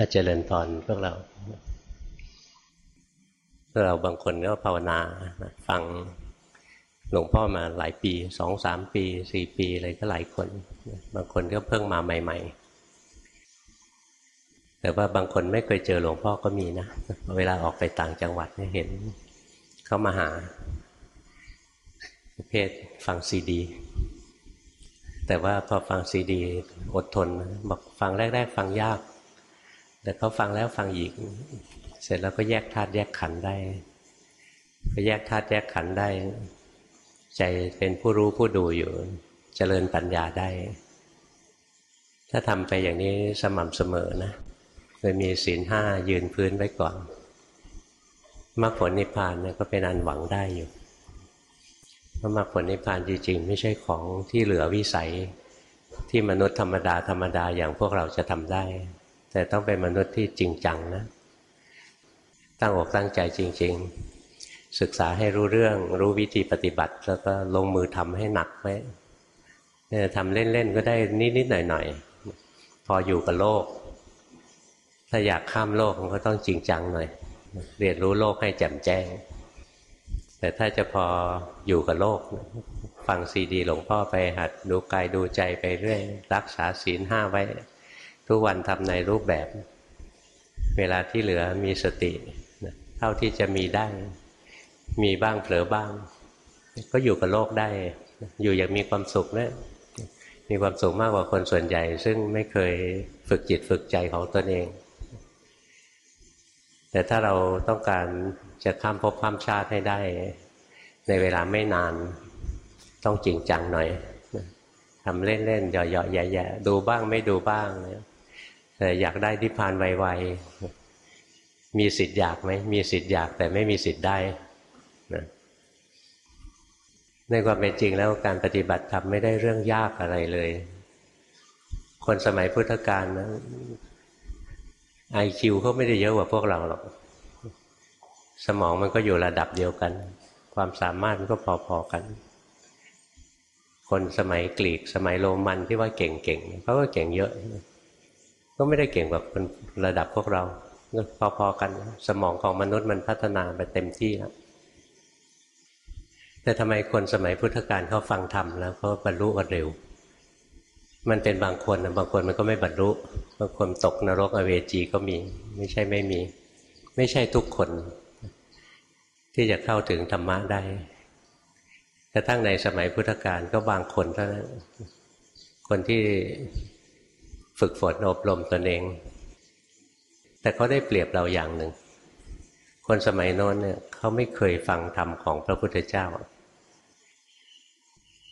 อาจเจริญพรพวกเรา พวกเราบางคนก็ภาวนาฟังหลวงพ่อมาหลายปีสองสามปีสี่ปีอะไรก็หลายคน บางคนก็เพิ่งมาใหม่ ๆ แต่ว่าบางคนไม่เคยเจอหลวงพ่อก็มีนะ เวลาออกไปต่างจังหวัดเห็นเขามาหาประเภทฟังซีดีแต่ว่าพอฟังซีดี อดทนบอกฟังแรก ๆ ฟังยาก แต่เขาฟังแล้วฟังอีก เสร็จแล้วก็แยกธาตุแยกขันธ์ได้พอแยกธาตุแยกขันธ์ได้ ใจเป็นผู้รู้ผู้ดูอยู่จเจริญปัญญาได้ ถ้าทำไปอย่างนี้สม่ำเสมอนะเคยมีศีลห้ายืนพื้นไว้ก่อนมรรคผลนิพพานเนี่ยก็เป็นอันหวังได้อยู่พระมรรคผลนิพพานจริงๆ ไม่ใช่ของที่เหลือวิสัยที่มนุษย์ธรรมดาธรรมดาอย่างพวกเราจะทำได้ แต่ต้องเป็นมนุษย์ที่จริงจังนะ ตั้งอกตั้งใจจริง ๆ ศึกษาให้รู้เรื่อง รู้วิธีปฏิบัติ แล้วก็ลงมือทำให้หนักไว้ทำเล่น ๆ ก็ได้นิด ๆ หน่อย ๆ พออยู่กับโลก ถ้าอยากข้ามโลกมันก็ต้องจริงจังหน่อย เรียนรู้โลกให้แจ่มแจ้ง แต่ถ้าจะพออยู่กับโลก ฟังซีดีหลวงพ่อไปหัดดูกายดูใจไปเรื่อย รักษาศีลห้าไว้ ทุกวันทำในรูปแบบ เวลาที่เหลือมีสติเท่าที่จะมีได้ มีบ้างเผลอบ้าง ก็อยู่กับโลกได้ อยู่อย่างมีความสุขนะมีความสุขมากกว่าคนส่วนใหญ่ ซึ่งไม่เคยฝึกจิตฝึกใจของตนเอง แต่ถ้าเราต้องการจะข้ามภพข้ามชาติให้ได้ ในเวลาไม่นานต้องจริงจังหน่อยทำเล่นๆหยาะๆแย่ๆดูบ้างไม่ดูบ้าง แต่อยากได้นิพพานไวๆมีสิทธิ์อยากไหมมีสิทธิ์อยากแต่ไม่มีสิทธิ์ได้นะในความเป็นจริงแล้วการปฏิบัติธรรมไม่ได้เรื่องยากอะไรเลย คนสมัยพุทธกาลนะไอคิวเขาไม่ได้เยอะกว่าพวกเราหรอก สมองมันก็อยู่ระดับเดียวกัน ความสามารถมันก็พอๆกัน คนสมัยกรีกสมัยโรมันที่ว่าเก่งๆเขาก็เก่งเยอะ ก็ไม่ได้เก่งแบบคนระดับพวกเราพอๆกันสมองของมนุษย์มันพัฒนาไปเต็มที่แล้วแต่ทำไมคนสมัยพุทธกาลเขาฟังธรรมแล้วเขาบรรลุกันเร็ว มันเป็นบางคนบางคนมันก็ไม่บรรลุบางคนตกนรกอเวจีก็มี ไม่ใช่ไม่มี ไม่ใช่ทุกคน ที่จะเข้าถึงธรรมะได้กระทั่งในสมัยพุทธกาลก็บางคนเท่านั้นคนที่ ฝึกฝนอบรมตนเอง แต่เขาได้เปรียบเราอย่างหนึ่ง คนสมัยโน้นเนี่ยเขาไม่เคยฟังธรรมของพระพุทธเจ้า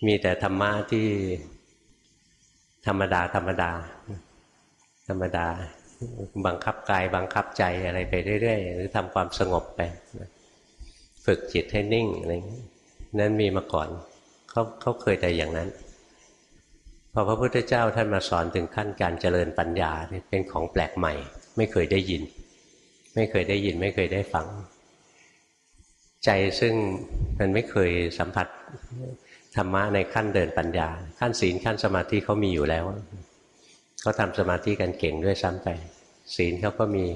มีแต่ธรรมะที่ธรรมดา ธรรมดา ธรรมดา บังคับกายบังคับใจอะไรไปเรื่อยๆหรือทำความสงบไปฝึกจิตให้นิ่งอะไรนั้นมีมาก่อนเขาเขาเคยแต่อย่างนั้น พอพระพุทธเจ้าท่านมาสอนถึงขั้นการเจริญปัญญาเป็นของแปลกใหม่ ไม่เคยได้ยิน ไม่เคยได้ยินไม่เคยได้ฟัง ใจซึ่งมันไม่เคยสัมผัสธรรมะในขั้นเดินปัญญา ขั้นศีลขั้นสมาธิเขามีอยู่แล้วเขาทำสมาธิกันเก่งด้วยซ้ำไป ศีลเขาก็มี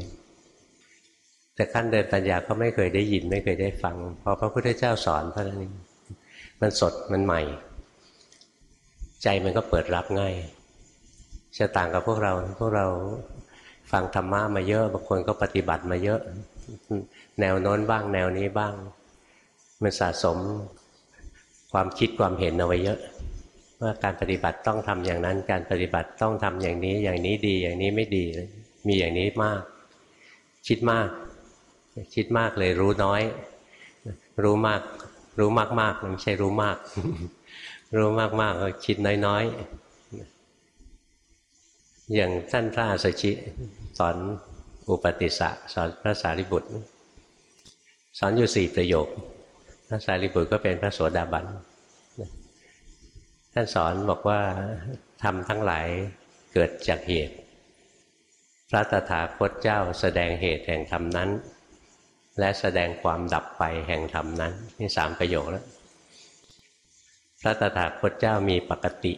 แต่ขั้นเดินปัญญาเขาไม่เคยได้ยิน ไม่เคยได้ฟังพอพระพุทธเจ้าสอนเท่านั้นมันสดมันใหม่ ใจมันก็เปิดรับง่ายจะต่างกับพวกเราพวกเราฟังธรรมะมาเยอะบางคนก็ปฏิบัติมาเยอะ แนวโน้นบ้าง แนวนี้บ้าง มันสะสมความคิดความเห็นเอาไว้เยอะว่าการปฏิบัติต้องทำอย่างนั้น การปฏิบัติต้องทำอย่างนี้ อย่างนี้ดี อย่างนี้ไม่ดี มีอย่างนี้มาก คิดมาก คิดมากเลยรู้น้อย รู้มาก รู้มากมากไม่ใช่รู้มาก รู้มากมากก็คิดน้อยๆ อย่างท่านพระอาสชิสอนอุปติสะสอนพระสารีบุตร สอนอยู่สี่ประโยค พระสารีบุตรก็เป็นพระโสดาบันท่านสอนบอกว่าทำทั้งหลายเกิดจากเหตุ พระตถาคตเจ้าแสดงเหตุแห่งธรรมนั้น และแสดงความดับไปแห่งธรรมนั้นนี่สามประโยคแล้ว พระตถาคตเจ้ามีปกติ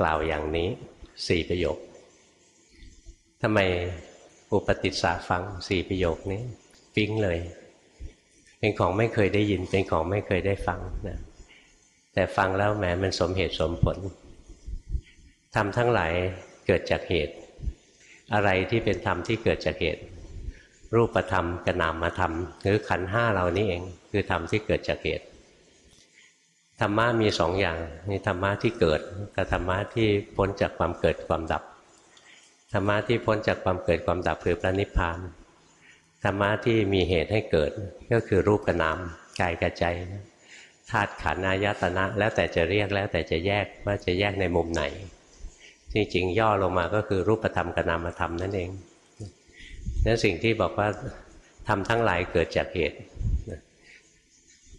กล่าวอย่างนี้สี่ประโยคทำไมอุปติสสะฟังสี่ประโยคนี้ ปิ๊งเลย เป็นของไม่เคยได้ยิน เป็นของไม่เคยได้ฟังนะแต่ฟังแล้วแหมมันสมเหตุสมผลทำทั้งหลายเกิดจากเหตุ อะไรที่เป็นธรรมที่เกิดจากเหตุ รูปธรรมกระนามธรรมหรือขันห้าเรานี่เอง คือธรรมที่เกิดจากเหตุ ธรรมะมีสองอย่าง มีธรรมะที่เกิดกับธรรมะที่พ้นจากความเกิดความดับ ธรรมะที่พ้นจากความเกิดความดับคือพระนิพพาน ธรรมะที่มีเหตุให้เกิดก็คือรูปกระนามกายกระใจธาตุขันธ์อายตนะ แล้วแต่จะเรียกแล้วแต่จะแยกว่าจะแยกในมุมไหน จริงๆย่อลงมาก็คือรูปธรรมกับนามธรรมนั่นเองนั่นสิ่งที่บอกว่าทำทั้งหลายเกิดจากเหตุ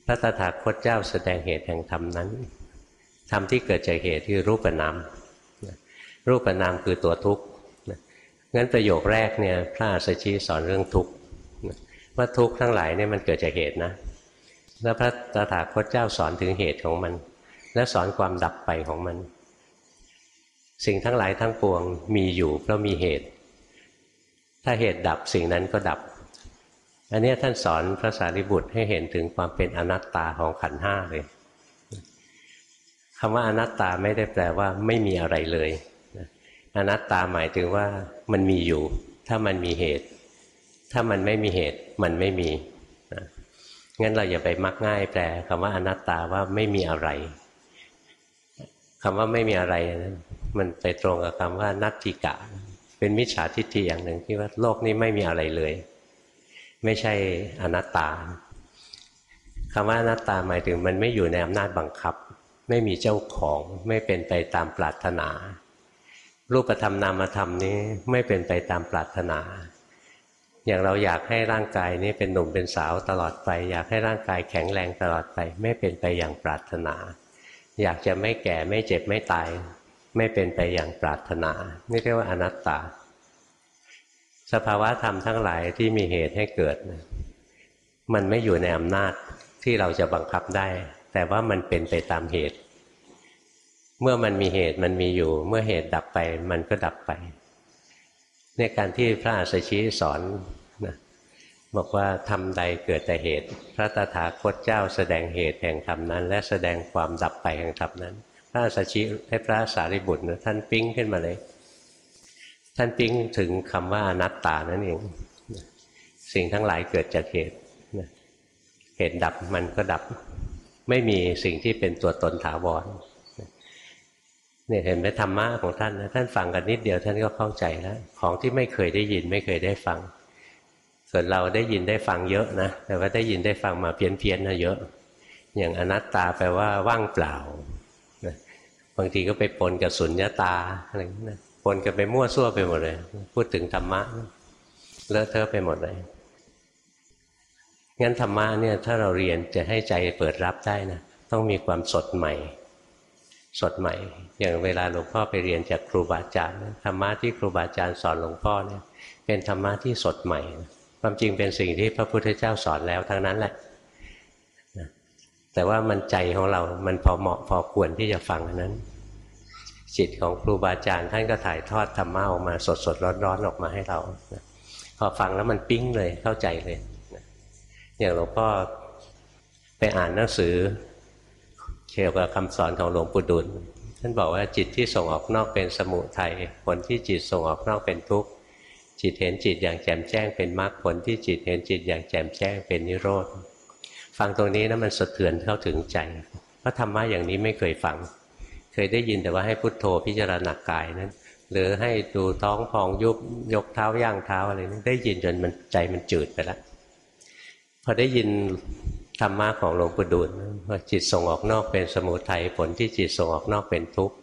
พระตถาคตเจ้าแสดงเหตุแห่งธรรมนั้นธรรมที่เกิดจากเหตุคือรูปนามรูปนามคือตัวทุกข์งั้นประโยคแรกเนี่ยพระอาสชีสอนเรื่องทุกข์ว่าทุกข์ทั้งหลายเนี่ยมันเกิดจากเหตุนะแล้วพระตถาคตเจ้าสอนถึงเหตุของมัน และสอนความดับไปของมัน สิ่งทั้งหลายทั้งปวงมีอยู่เพราะมีเหตุ ถ้าเหตุดับสิ่งนั้นก็ดับ อันนี้ท่านสอนพระสารีบุตรให้เห็นถึงความเป็นอนัตตาของขันห้าเลยคำว่าอนัตตาไม่ได้แปลว่าไม่มีอะไรเลยอนัตตาหมายถึงว่ามันมีอยู่ ถ้ามันมีเหตุ ถ้ามันไม่มีเหตุมันไม่มีงั้นเราอย่าไปมักง่ายแปลคำว่าอนัตตาว่าไม่มีอะไรคำว่าไม่มีอะไรมันไปตรงกับคำว่านัตติกะ เป็นมิจฉาทิฏฐิอย่างหนึ่งที่ว่าโลกนี้ไม่มีอะไรเลย ไม่ใช่อนัตตาคำว่าอนัตตาหมายถึงมันไม่อยู่ในอำนาจบังคับ ไม่มีเจ้าของไม่เป็นไปตามปรารถนา รูปธรรมนามธรรมนี้ไม่เป็นไปตามปรารถนา อย่างเราอยากให้ร่างกายนี้เป็นหนุ่มเป็นสาวตลอดไป อยากให้ร่างกายแข็งแรงตลอดไป ไม่เป็นไปอย่างปรารถนา อยากจะไม่แก่ไม่เจ็บไม่ตาย ไม่เป็นไปอย่างปรารถนา นี่เรียกว่าอนัตตา สภาวะธรรมทั้งหลายที่มีเหตุให้เกิด มันไม่อยู่ในอำนาจที่เราจะบังคับได้ แต่ว่ามันเป็นไปตามเหตุ เมื่อมันมีเหตุมันมีอยู่ เมื่อเหตุดับไปมันก็ดับไป ในการที่พระอาสชีสอนนะบอกว่าทำใดเกิดแต่เหตุ พระตถาคตเจ้าแสดงเหตุแห่งธรรมนั้น และแสดงความดับไปแห่งธรรมนั้น พระสัชชิให้พระสารีบุตรท่านปิ้งขึ้นมาเลย ท่านปิ้งถึงคำว่าอนัตตานั่นเอง สิ่งทั้งหลายเกิดจากเหตุเหตุดับมันก็ดับ ไม่มีสิ่งที่เป็นตัวตนถาวรเนี่ยเห็นไหมธรรมะของท่านนะท่านฟังกันนิดเดียวท่านก็เข้าใจแล้ว ของที่ไม่เคยได้ยินไม่เคยได้ฟัง ส่วนเราได้ยินได้ฟังเยอะนะแต่ว่าได้ยินได้ฟังมาเพี้ยนเพียนนะเยอะ อย่างอนัตตาแปลว่าว่างเปล่าบางทีก็ไปปนกับสุญญาตาอะไรนะ ปนกันไปมั่วซั่วไปหมดเลย พูดถึงธรรมะเลอะเทอะไปหมดเลย งั้นธรรมะเนี่ยถ้าเราเรียนจะให้ใจเปิดรับได้นะต้องมีความสดใหม่ สดใหม่ อย่างเวลาหลวงพ่อไปเรียนจากครูบาอาจารย์ธรรมะที่ครูบาอาจารย์สอนหลวงพ่อเนี่ยเป็นธรรมะที่สดใหม่ ความจริงเป็นสิ่งที่พระพุทธเจ้าสอนแล้วทั้งนั้นแหละแต่ว่ามันใจของเรา มันพอเหมาะพอควรที่จะฟังนั้น จิตของครูบาอาจารย์ท่านก็ถ่ายทอดธรรมะออกมาสดสดร้อนๆออกมาให้เราพอฟังแล้วมันปิ้งเลยเข้าใจเลยอย่างหลวงพ่อไปอ่านหนังสือเกี่ยวกับคำสอนของหลวงปู่ดุลท่านบอกว่าจิตที่ส่งออกนอกเป็นสมุทัยผลที่จิตส่งออกนอกเป็นทุกข์จิตเห็นจิตอย่างแจ่มแจ้งเป็นมรรคผลที่จิตเห็นจิตอย่างแจ่มแจ้งเป็นนิโรธ ฟังตรงนี้นะมันสะเทือนเข้าถึงใจเพราะธรรมะอย่างนี้ไม่เคยฟัง เคยได้ยินแต่ว่าให้พุทโธพิจารณากายนั้น หรือให้ดูท้องพองยุบยกเท้าย่างเท้าอะไรนี้ได้ยินจนมันใจมันจืดไปแล้วพอได้ยินธรรมะของหลวงปู่ดูลว่าจิตส่งออกนอกเป็นสมุทัยผลที่จิตส่งออกนอกเป็นทุกข์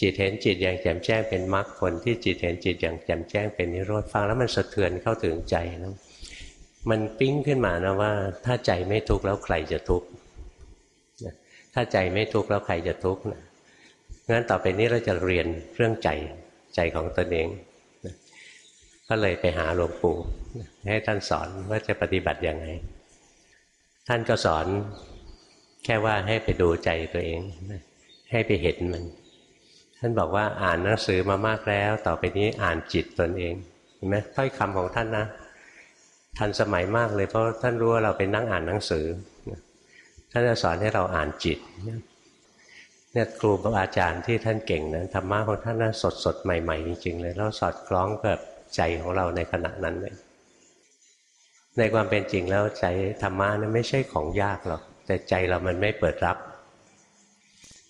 จิตเห็นจิตอย่างแจ่มแจ้งเป็นมรรคผลที่จิตเห็นจิตอย่างแจ่มแจ้งเป็นนิโรธฟังแล้วมันสะเทือนเข้าถึงใจนะมันปิ้งขึ้นมานะว่า ถ้าใจไม่ทุกข์แล้วใครจะทุกข์ถ้าใจไม่ทุกข์แล้วใครจะทุกข์นะ งั้นต่อไปนี้เราจะเรียนเรื่องใจใจของตนเองก็เลยไปหาหลวงปู่ให้ท่านสอนว่าจะปฏิบัติยังไง ท่านก็สอนแค่ว่าให้ไปดูใจตัวเอง ให้ไปเห็นมัน ท่านบอกว่าอ่านหนังสือมามากแล้ว ต่อไปนี้อ่านจิตตนเองเห็นไหมถ้อยคำของท่านนะทันสมัยมากเลยเพราะท่านรู้ว่าเราเป็นนั่งอ่านหนังสือ ท่านจะสอนให้เราอ่านจิต เนี่ยครูบาอาจารย์ที่ท่านเก่งนะธรรมะของท่านนั้นสดสดใหม่ ๆ จริง ๆ เลยแล้วสอดคล้องกับใจของเราในขณะนั้นเลยในความเป็นจริงแล้วใจธรรมะนั้นไม่ใช่ของยากหรอกแต่ใจเรามันไม่เปิดรับ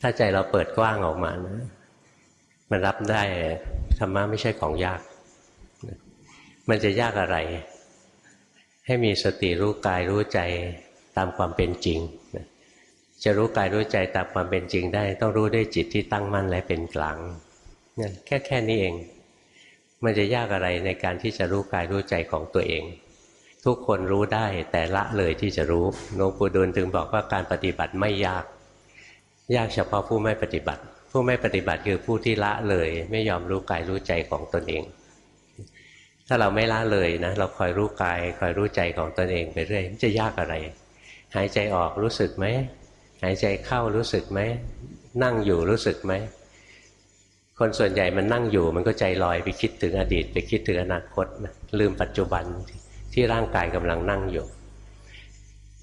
ถ้าใจเราเปิดกว้างออกมานะมันรับได้ธรรมะไม่ใช่ของยาก มันจะยากอะไร ให้มีสติรู้กายรู้ใจตามความเป็นจริง จะรู้กายรู้ใจตามความเป็นจริงได้ ต้องรู้ด้วยจิตที่ตั้งมั่นและเป็นกลางแค่แค่นี้เอง มันจะยากอะไรในการที่จะรู้กายรู้ใจของตัวเอง ทุกคนรู้ได้แต่ละเลยที่จะรู้หลวงปู่ดูลถึงบอกว่าการปฏิบัติไม่ยาก ยากเฉพาะผู้ไม่ปฏิบัติ ผู้ไม่ปฏิบัติคือผู้ที่ละเลย ไม่ยอมรู้กายรู้ใจของตนเอง ถ้าเราไม่ละเลยนะเราคอยรู้กายคอยรู้ใจของตนเองไปเรื่อยจะยากอะไร หายใจออกรู้สึกไหม หายใจเข้ารู้สึกไหมนั่งอยู่รู้สึกไหมคนส่วนใหญ่มันนั่งอยู่มันก็ใจลอยไปคิดถึงอดีต ไปคิดถึงอนาคตนะลืมปัจจุบันที่ร่างกายกำลังนั่งอยู่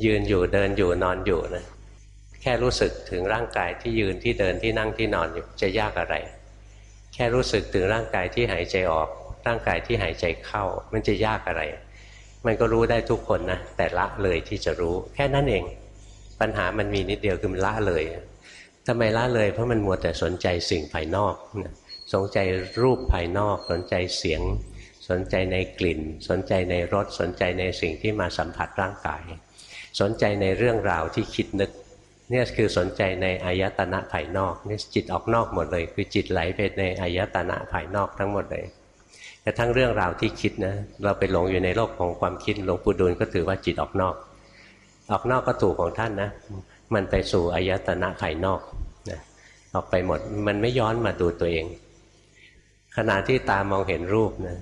ยืนอยู่เดินอยู่นอนอยู่นะแค่รู้สึกถึงร่างกายที่ยืนที่เดินที่นั่งที่นอนอยู่จะยากอะไร แค่รู้สึกถึงร่างกายที่หายใจออก ร่างกายที่หายใจเข้า มันจะยากอะไร มันก็รู้ได้ทุกคนนะแต่ละเลยที่จะรู้แค่นั้นเอง ปัญหามันมีนิดเดียวคือมันละเลยทำไมละเลยเพราะมันมัวแต่สนใจสิ่งภายนอกสนใจรูปภายนอก สนใจเสียง สนใจในกลิ่น สนใจในรสสนใจในสิ่งที่มาสัมผัสร่างกาย สนใจในเรื่องราวที่คิดนึกเนี่ยคือสนใจในอายตนะภายนอกนี่จิตออกนอกหมดเลย คือจิตไหลไปในอายตนะภายนอกทั้งหมดเลยแต่ทั้งเรื่องราวที่คิดนะเราไปหลงอยู่ในโลกของความคิดหลวงปู่ดูลก็ถือว่าจิตออกนอก ออกนอกก็ถูกของท่านนะ มันไปสู่อายตนะภายนอกนะออกไปหมดมันไม่ย้อนมาดูตัวเอง ขณะที่ตามองเห็นรูปนะ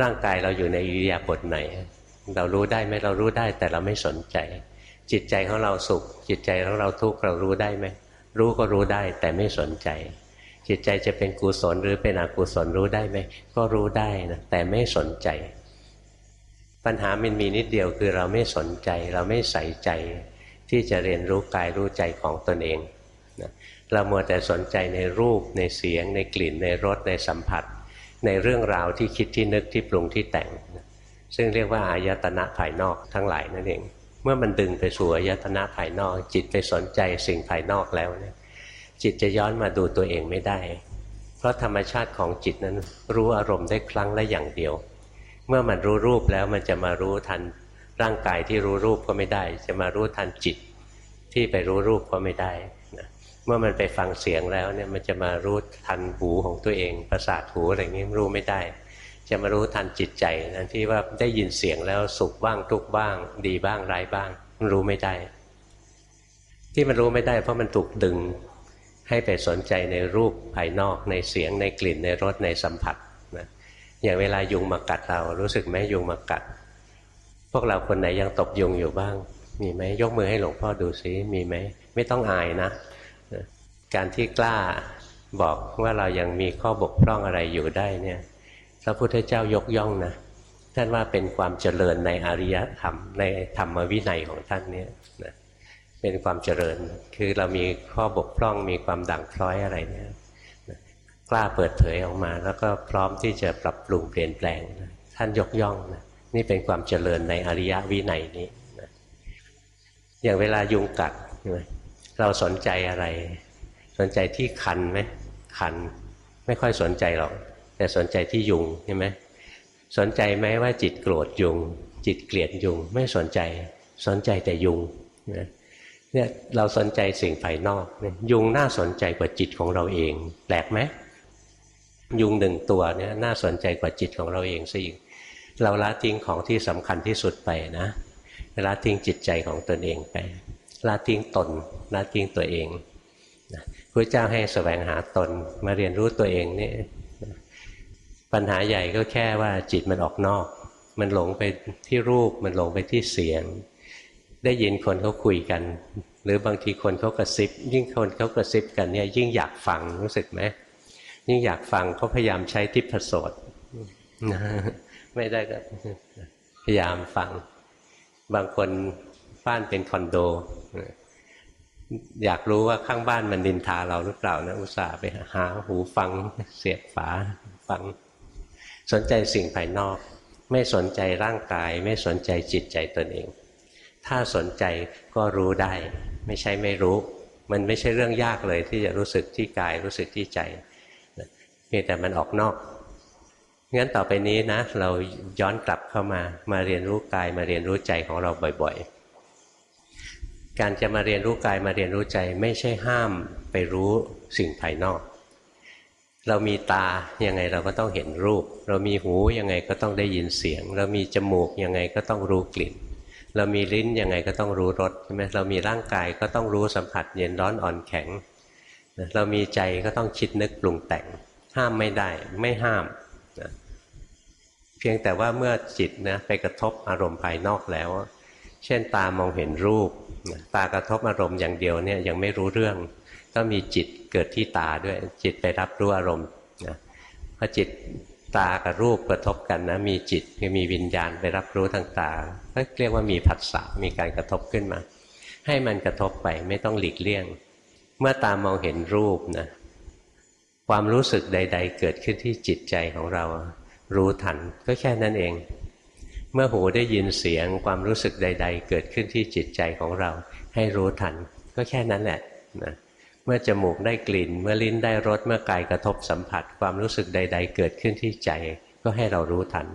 ร่างกายเราอยู่ในอิริยาบถไหน เรารู้ได้ไหมเรารู้ได้แต่เราไม่สนใจ จิตใจของเราสุข จิตใจของเราทุกข์เรารู้ได้ไหมรู้ก็รู้ได้แต่ไม่สนใจ จิตใจจะเป็นกุศลหรือเป็นอกุศลรู้ได้ไหมก็รู้ได้นะแต่ไม่สนใจ ปัญหามันมีนิดเดียวคือเราไม่สนใจ เราไม่ใส่ใจที่จะเรียนรู้กายรู้ใจของตนเองนะเรามัวแต่สนใจในรูปในเสียง ในกลิ่น ในรสในสัมผัส ในเรื่องราวที่คิดที่นึกที่ปรุงที่แต่ง ซึ่งเรียกว่าอายตนะภายนอกทั้งหลายนั่นเอง เมื่อมันดึงไปสู่อายตนะภายนอก จิตไปสนใจสิ่งภายนอกแล้วเนี่ยจิตจะย้อนมาดูตัวเองไม่ได้ เพราะธรรมชาติของจิตนั้นรู้อารมณ์ได้ครั้งละอย่างเดียว เมื่อมันรู้รูปแล้วมันจะมารู้ทันร่างกายที่รู้รูปก็ไม่ได้ จะมารู้ทันจิตที่ไปรู้รูปก็ไม่ได้นะเมื่อมันไปฟังเสียงแล้วเนี่ยมันจะมารู้ทันหูของตัวเอง ประสาทหูอะไรอย่างนี้รู้ไม่ได้ จะมารู้ทันจิตใจนั่นที่ว่าได้ยินเสียงแล้วสุขบ้างทุกบ้าง ดีบ้างร้ายบ้าง มันรู้ไม่ได้ ที่มันรู้ไม่ได้ เพราะมันถูกดึงให้ไปสนใจในรูปภายนอกในเสียงในกลิ่นในรสในสัมผัส อย่างเวลายุงมากัดเรา รู้สึกไหมยุงมากัด พวกเราคนไหนยังตบยุงอยู่บ้าง มีไหมยกมือให้หลวงพ่อดูซิมีไหมไม่ต้องอายนะ การที่กล้าบอกว่าเรายังมีข้อบกพร่องอะไรอยู่ได้เนี่ยพระพุทธเจ้ายกย่องนะท่านว่าเป็นความเจริญในอริยธรรมในธรรมวินัยของท่านเนี่ยนะเป็นความเจริญ คือเรามีข้อบกพร่องมีความด่างพร้อยอะไรเนี่ย กล้าเปิดเผยออกมา แล้วก็พร้อมที่จะปรับปรุงเปลี่ยนแปลงนะท่านยกย่องนะนี่เป็นความเจริญในอริยวินัยนี้นะอย่างเวลายุงกัดเราสนใจอะไร สนใจที่คันไหมคัน ไม่ค่อยสนใจหรอก แต่สนใจที่ยุงใช่ไหมสนใจไหมว่าจิตโกรธยุง จิตเกลียดยุง ไม่สนใจสนใจแต่ยุงเนี่ยเราสนใจสิ่งภายนอก ยุงน่าสนใจกว่าจิตของเราเอง แปลกไหม ยุงหนึ่งตัวเนี่ยน่าสนใจกว่าจิตของเราเองซะอีกเราละทิ้งของที่สำคัญที่สุดไปนะละทิ้งจิตใจของตนเองไปละทิ้งตนละทิ้งตัวเองพระเจ้าให้แสวงหาตนมาเรียนรู้ตัวเองนี่ปัญหาใหญ่ก็แค่ว่าจิตมันออกนอก มันหลงไปที่รูปมันหลงไปที่เสียง ได้ยินคนเขาคุยกัน หรือบางทีคนเขากระซิบ ยิ่งคนเขากระซิบกันเนี่ยยิ่งอยากฟังรู้สึกไหม ยิ่งอยากฟังเขาพยายามใช้ทิพโสตไม่ได้ก็พยายามฟัง บางคนบ้านเป็นคอนโด อยากรู้ว่าข้างบ้านมันดินทาเราหรือเปล่านะอุตส่าห์ไปหาหูฟังเสียบฝาฟัง สนใจสิ่งภายนอก ไม่สนใจร่างกาย ไม่สนใจจิตใจตนเอง ถ้าสนใจก็รู้ได้ ไม่ใช่ไม่รู้ มันไม่ใช่เรื่องยากเลยที่จะรู้สึกที่กายรู้สึกที่ใจ เพียงแต่มันออกนอกงั้นต่อไปนี้นะ เราย้อนกลับเข้ามามาเรียนรู้กายมาเรียนรู้ใจของเราบ่อยๆ การจะมาเรียนรู้กายมาเรียนรู้ใจไม่ใช่ห้ามไปรู้สิ่งภายนอก เรามีตายังไงเราก็ต้องเห็นรูป เรามีหูยังไงก็ต้องได้ยินเสียง เรามีจมูกยังไงก็ต้องรู้กลิ่น เรามีลิ้นยังไงก็ต้องรู้รสใช่ไหมเรามีร่างกายก็ต้องรู้สัมผัสเย็นร้อนอ่อนแข็ง เรามีใจก็ต้องคิดนึกปรุงแต่ง ห้ามไม่ได้ไม่ห้ามเพียงแต่ว่าเมื่อจิตนะไปกระทบอารมณ์ภายนอกแล้ว เช่นตามองเห็นรูป ตากระทบอารมณ์อย่างเดียวเนี่ยยังไม่รู้เรื่อง ต้องมีจิตเกิดที่ตาด้วยจิตไปรับรู้อารมณ์นะพอจิตตากับรูปกระทบกันนะมีจิตมีวิญญาณไปรับรู้ทางตาก็เรียกว่ามีผัสสะมีการกระทบขึ้นมา ให้มันกระทบไปไม่ต้องหลีกเลี่ยง เมื่อตามองเห็นรูปนะ ความรู้สึกใด ๆ เกิดขึ้นที่จิตใจของเรา รู้ทันก็แค่นั้นเอง เมื่อหูได้ยินเสียงความรู้สึกใด ๆ เกิดขึ้นที่จิตใจของเรา ให้รู้ทัน ก็แค่นั้นแหละนะเมื่อจมูกได้กลิ่น เมื่อลิ้นได้รสเมื่อกายกระทบสัมผัส ความรู้สึกใด ๆ เกิดขึ้นที่ใจ ก็ให้เรารู้ทัน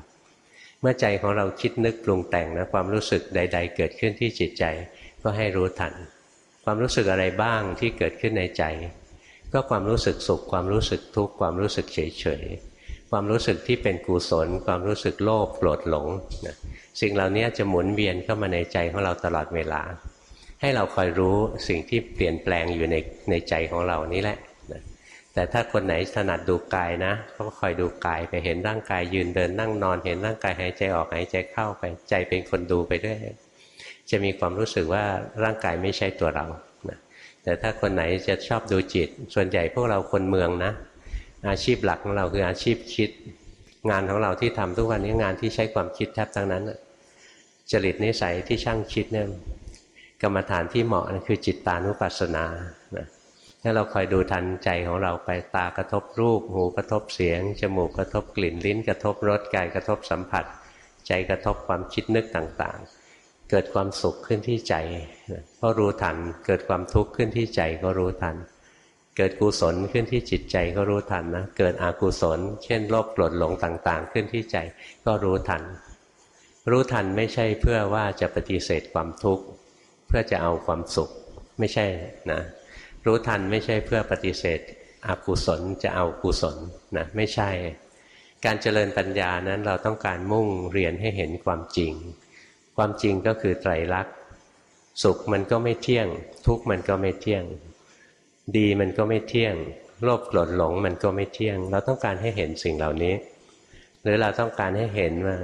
เมื่อใจของเราคิดนึกปรุงแต่งนะความรู้สึกใด ๆ เกิดขึ้นที่จิตใจ ก็ให้รู้ทัน ความรู้สึกอะไรบ้างที่เกิดขึ้นในใจ ก็ความรู้สึกสุข ความรู้สึกทุกข์ความรู้สึกเฉยๆความรู้สึกที่เป็นกุศล ความรู้สึกโลภโกรธหลงนะสิ่งเหล่านี้จะหมุนเวียนเข้ามาในใจของเราตลอดเวลา ให้เราคอยรู้สิ่งที่เปลี่ยนแปลงอยู่ในในใจของเรานี่แหละนะแต่ถ้าคนไหนถนัดดูกายนะเขาก็คอยดูกายไปเห็นร่างกายยืนเดินนั่งนอนเห็นร่างกายหายใจออกหายใจเข้าไปใจเป็นคนดูไปด้วยจะมีความรู้สึกว่าร่างกายไม่ใช่ตัวเรา แต่ถ้าคนไหนจะชอบดูจิต ส่วนใหญ่พวกเราคนเมืองนะ อาชีพหลักของเราคืออาชีพคิด งานของเราที่ทำทุกวันนี้งานที่ใช้ความคิดแทบทั้งนั้นจริตนิสัยที่ช่างคิดเนี่ยกรรมฐานที่เหมาะคือจิตตานุปัสสนาถ้าเราคอยดูทันใจของเราไปตากระทบรูป หูกระทบเสียง จมูกกระทบกลิ่นลิ้น กระทบรสกายกระทบสัมผัส ใจกระทบความคิดนึกต่างๆ เกิดความสุขขึ้นที่ใจก็รู้ทัน เกิดความทุกข์ขึ้นที่ใจก็รู้ทัน เกิดกุศลขึ้นที่จิตใจก็รู้ทันนะเกิดอกุศล เช่นโลภโกรธหลงต่าง ๆ ขึ้นที่ใจก็รู้ทัน รู้ทันไม่ใช่เพื่อว่าจะปฏิเสธความทุกข์เพื่อจะเอาความสุขไม่ใช่นะรู้ทันไม่ใช่เพื่อปฏิเสธอกุศลจะเอากุศลนะไม่ใช่ การเจริญปัญญานั้นเราต้องการมุ่งเรียนให้เห็นความจริง ความจริงก็คือไตรลักษณ์สุขมันก็ไม่เที่ยง ทุกข์มันก็ไม่เที่ยง ดีมันก็ไม่เที่ยงโลภโกรธหลงมันก็ไม่เที่ยง เราต้องการให้เห็นสิ่งเหล่านี้ หรือเราต้องการให้เห็นว่า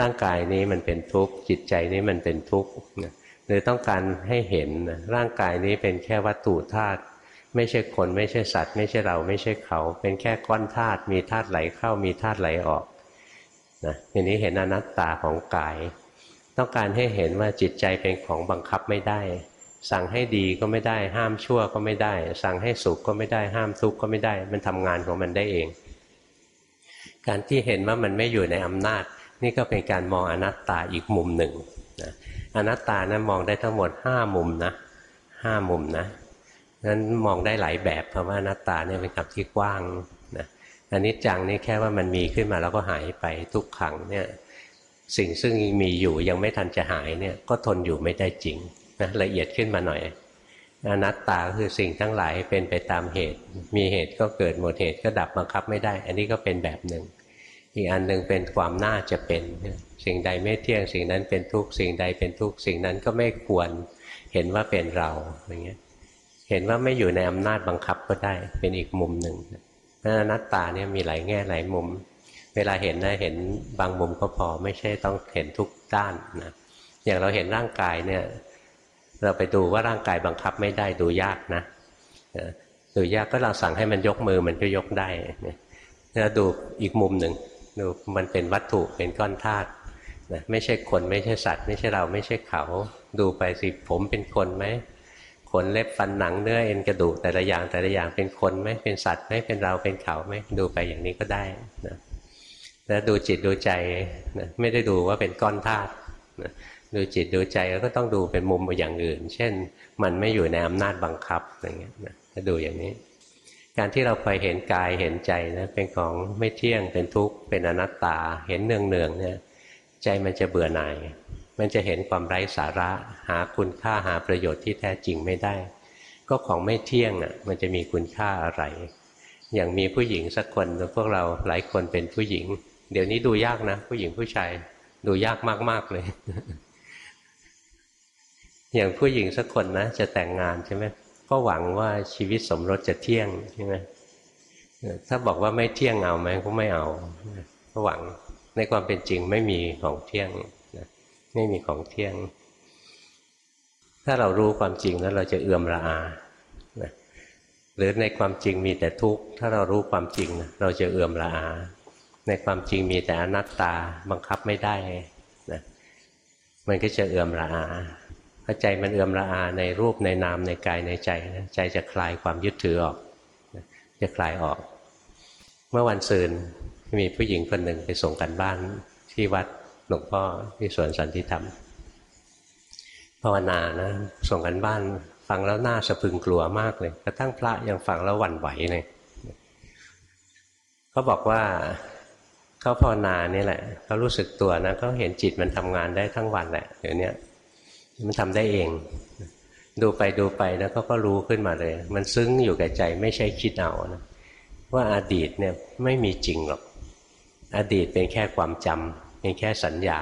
ร่างกายนี้มันเป็นทุกข์จิตใจนี้มันเป็นทุกข์หรือต้องการให้เห็นร่างกายนี้เป็นแค่วัตถุธาตุไม่ใช่คนไม่ใช่สัตว์ ไม่ใช่เราไม่ใช่เขา เป็นแค่ก้อนธาตุมีธาตุไหลเข้ามีธาตุไหลออกนะทีนี้เห็นอนัตตาของกาย ต้องการให้เห็นว่าจิตใจเป็นของบังคับไม่ได้ สั่งให้ดีก็ไม่ได้ ห้ามชั่วก็ไม่ได้ สั่งให้สุขก็ไม่ได้ ห้ามทุกข์ก็ไม่ได้ มันทำงานของมันได้เอง การที่เห็นว่ามันไม่อยู่ในอำนาจ นี่ก็เป็นการมองอนัตตาอีกมุมหนึ่งนะอนัตตานะั้นมองได้ทั้งหมดห้ามุมนะห้ามุมนะนั้นมองได้หลายแบบเพราะว่าอนัตตาเนี่ยเป็นคำที่กว้างนะอันนี้จังนี่แค่ว่ามันมีขึ้นมาแล้วก็หายไปทุกขังเนี่ย สิ่งซึ่งมีอยู่ยังไม่ทันจะหายเนี่ยก็ทนอยู่ไม่ได้จริงนะละเอียดขึ้นมาหน่อยอนัตตาคือสิ่งทั้งหลายเป็นไปตามเหตุ มีเหตุก็เกิดหมดเหตุก็ดับบังคับไม่ได้ อันนี้ก็เป็นแบบหนึ่ง อีกอันหนึ่งเป็นความน่าจะเป็น สิ่งใดไม่เที่ยงสิ่งนั้นเป็นทุกสิ่งใดเป็นทุกสิ่งนั้นก็ไม่ควรเห็นว่าเป็นเราอย่างเงี้ยเห็นว่าไม่อยู่ในอำนาจบังคับก็ได้เป็นอีกมุมหนึ่งอนัตตาเนี่ยมีหลายแง่หลายมุม เวลาเห็นนะเห็นบางมุมก็พอไม่ใช่ต้องเห็นทุกด้านนะอย่างเราเห็นร่างกายเนี่ย เราไปดูว่าร่างกายบังคับไม่ได้ดูยากนะดูยากก็เราสั่งให้มันยกมือมันก็ยกได้เราดูอีกมุมหนึ่งดูมันเป็นวัตถุเป็นก้อนธาตุนะไม่ใช่คนไม่ใช่สัตว์ ไม่ใช่เราไม่ใช่เขา ดูไปสิผมเป็นคนไหมขนเล็บฟันหนังเนื้อเอ็นกระดูกแต่ละอย่างแต่ละอย่างเป็นคนไหมเป็นสัตว์ไหมเป็นเราเป็นเขาไหมดูไปอย่างนี้ก็ได้นะ แล้วดูจิตดูใจนะไม่ได้ดูว่าเป็นก้อนธาตุนะดูจิตดูใจแล้วก็ต้องดูเป็นมุมอย่างอื่น เช่น มันไม่อยู่ในอำนาจบังคับอย่างเงี้ยนะดูอย่างนี้ การที่เราไปเห็นกายเห็นใจนะเป็นของไม่เที่ยงเป็นทุกข์เป็นอนัตตา เห็นเนืองเนืองเนี่ยใจมันจะเบื่อหน่าย มันจะเห็นความไร้สาระ หาคุณค่าหาประโยชน์ที่แท้จริงไม่ได้ ก็ของไม่เที่ยงอะมันจะมีคุณค่าอะไร อย่างมีผู้หญิงสักคนพวกเราหลายคนเป็นผู้หญิง เดี๋ยวนี้ดูยากนะ ผู้หญิงผู้ชายดูยากมาก ๆ เลย อย่างผู้หญิงสักคนนะ จะแต่งงานใช่ไหมก็หวังว่าชีวิตสมรสจะเที่ยงใช่ไหมถ้าบอกว่าไม่เที่ยงเอาไหมก็ไม่เอาก็หวังในความเป็นจริงไม่มีของเที่ยงไม่มีของเที่ยง ถ้าเรารู้ความจริงแล้วเราจะเอื่อมระอาหรือในความจริงมีแต่ทุกข์ถ้าเรารู้ความจริงเราจะเอื่อมระอา ในความจริงมีแต่อนัตตาบังคับไม่ได้นะมันก็จะเอื่อมระอาพอใจมันเอื่อมระอาในรูปในนามในกายในใจนะใจจะคลายความยึดถือออกจะคลายออก เมื่อวันซืนมีผู้หญิงคนหนึ่งไปส่งกันบ้านที่วัดหลวงพ่อที่สวนสันติธรรมภาวนานะส่งกันบ้านฟังแล้วน่าสะพึงกลัวมากเลย กระทั่งพระยังฟังแล้วหวั่นไหวเลยเขาบอกว่า เขาภาวนานี่แหละเขารู้สึกตัวนะเขาเห็นจิตมันทำงานได้ทั้งวันแหละเดี๋ยวนี้มันทำได้เอง ดูไปดูไปแล้วเขาก็รู้ขึ้นมาเลย มันซึ้งอยู่กับใจไม่ใช่คิดเอานะว่าอาดีตเนี่ยไม่มีจริงหรอก อดีตเป็นแค่ความจำเป็นแค่สัญญา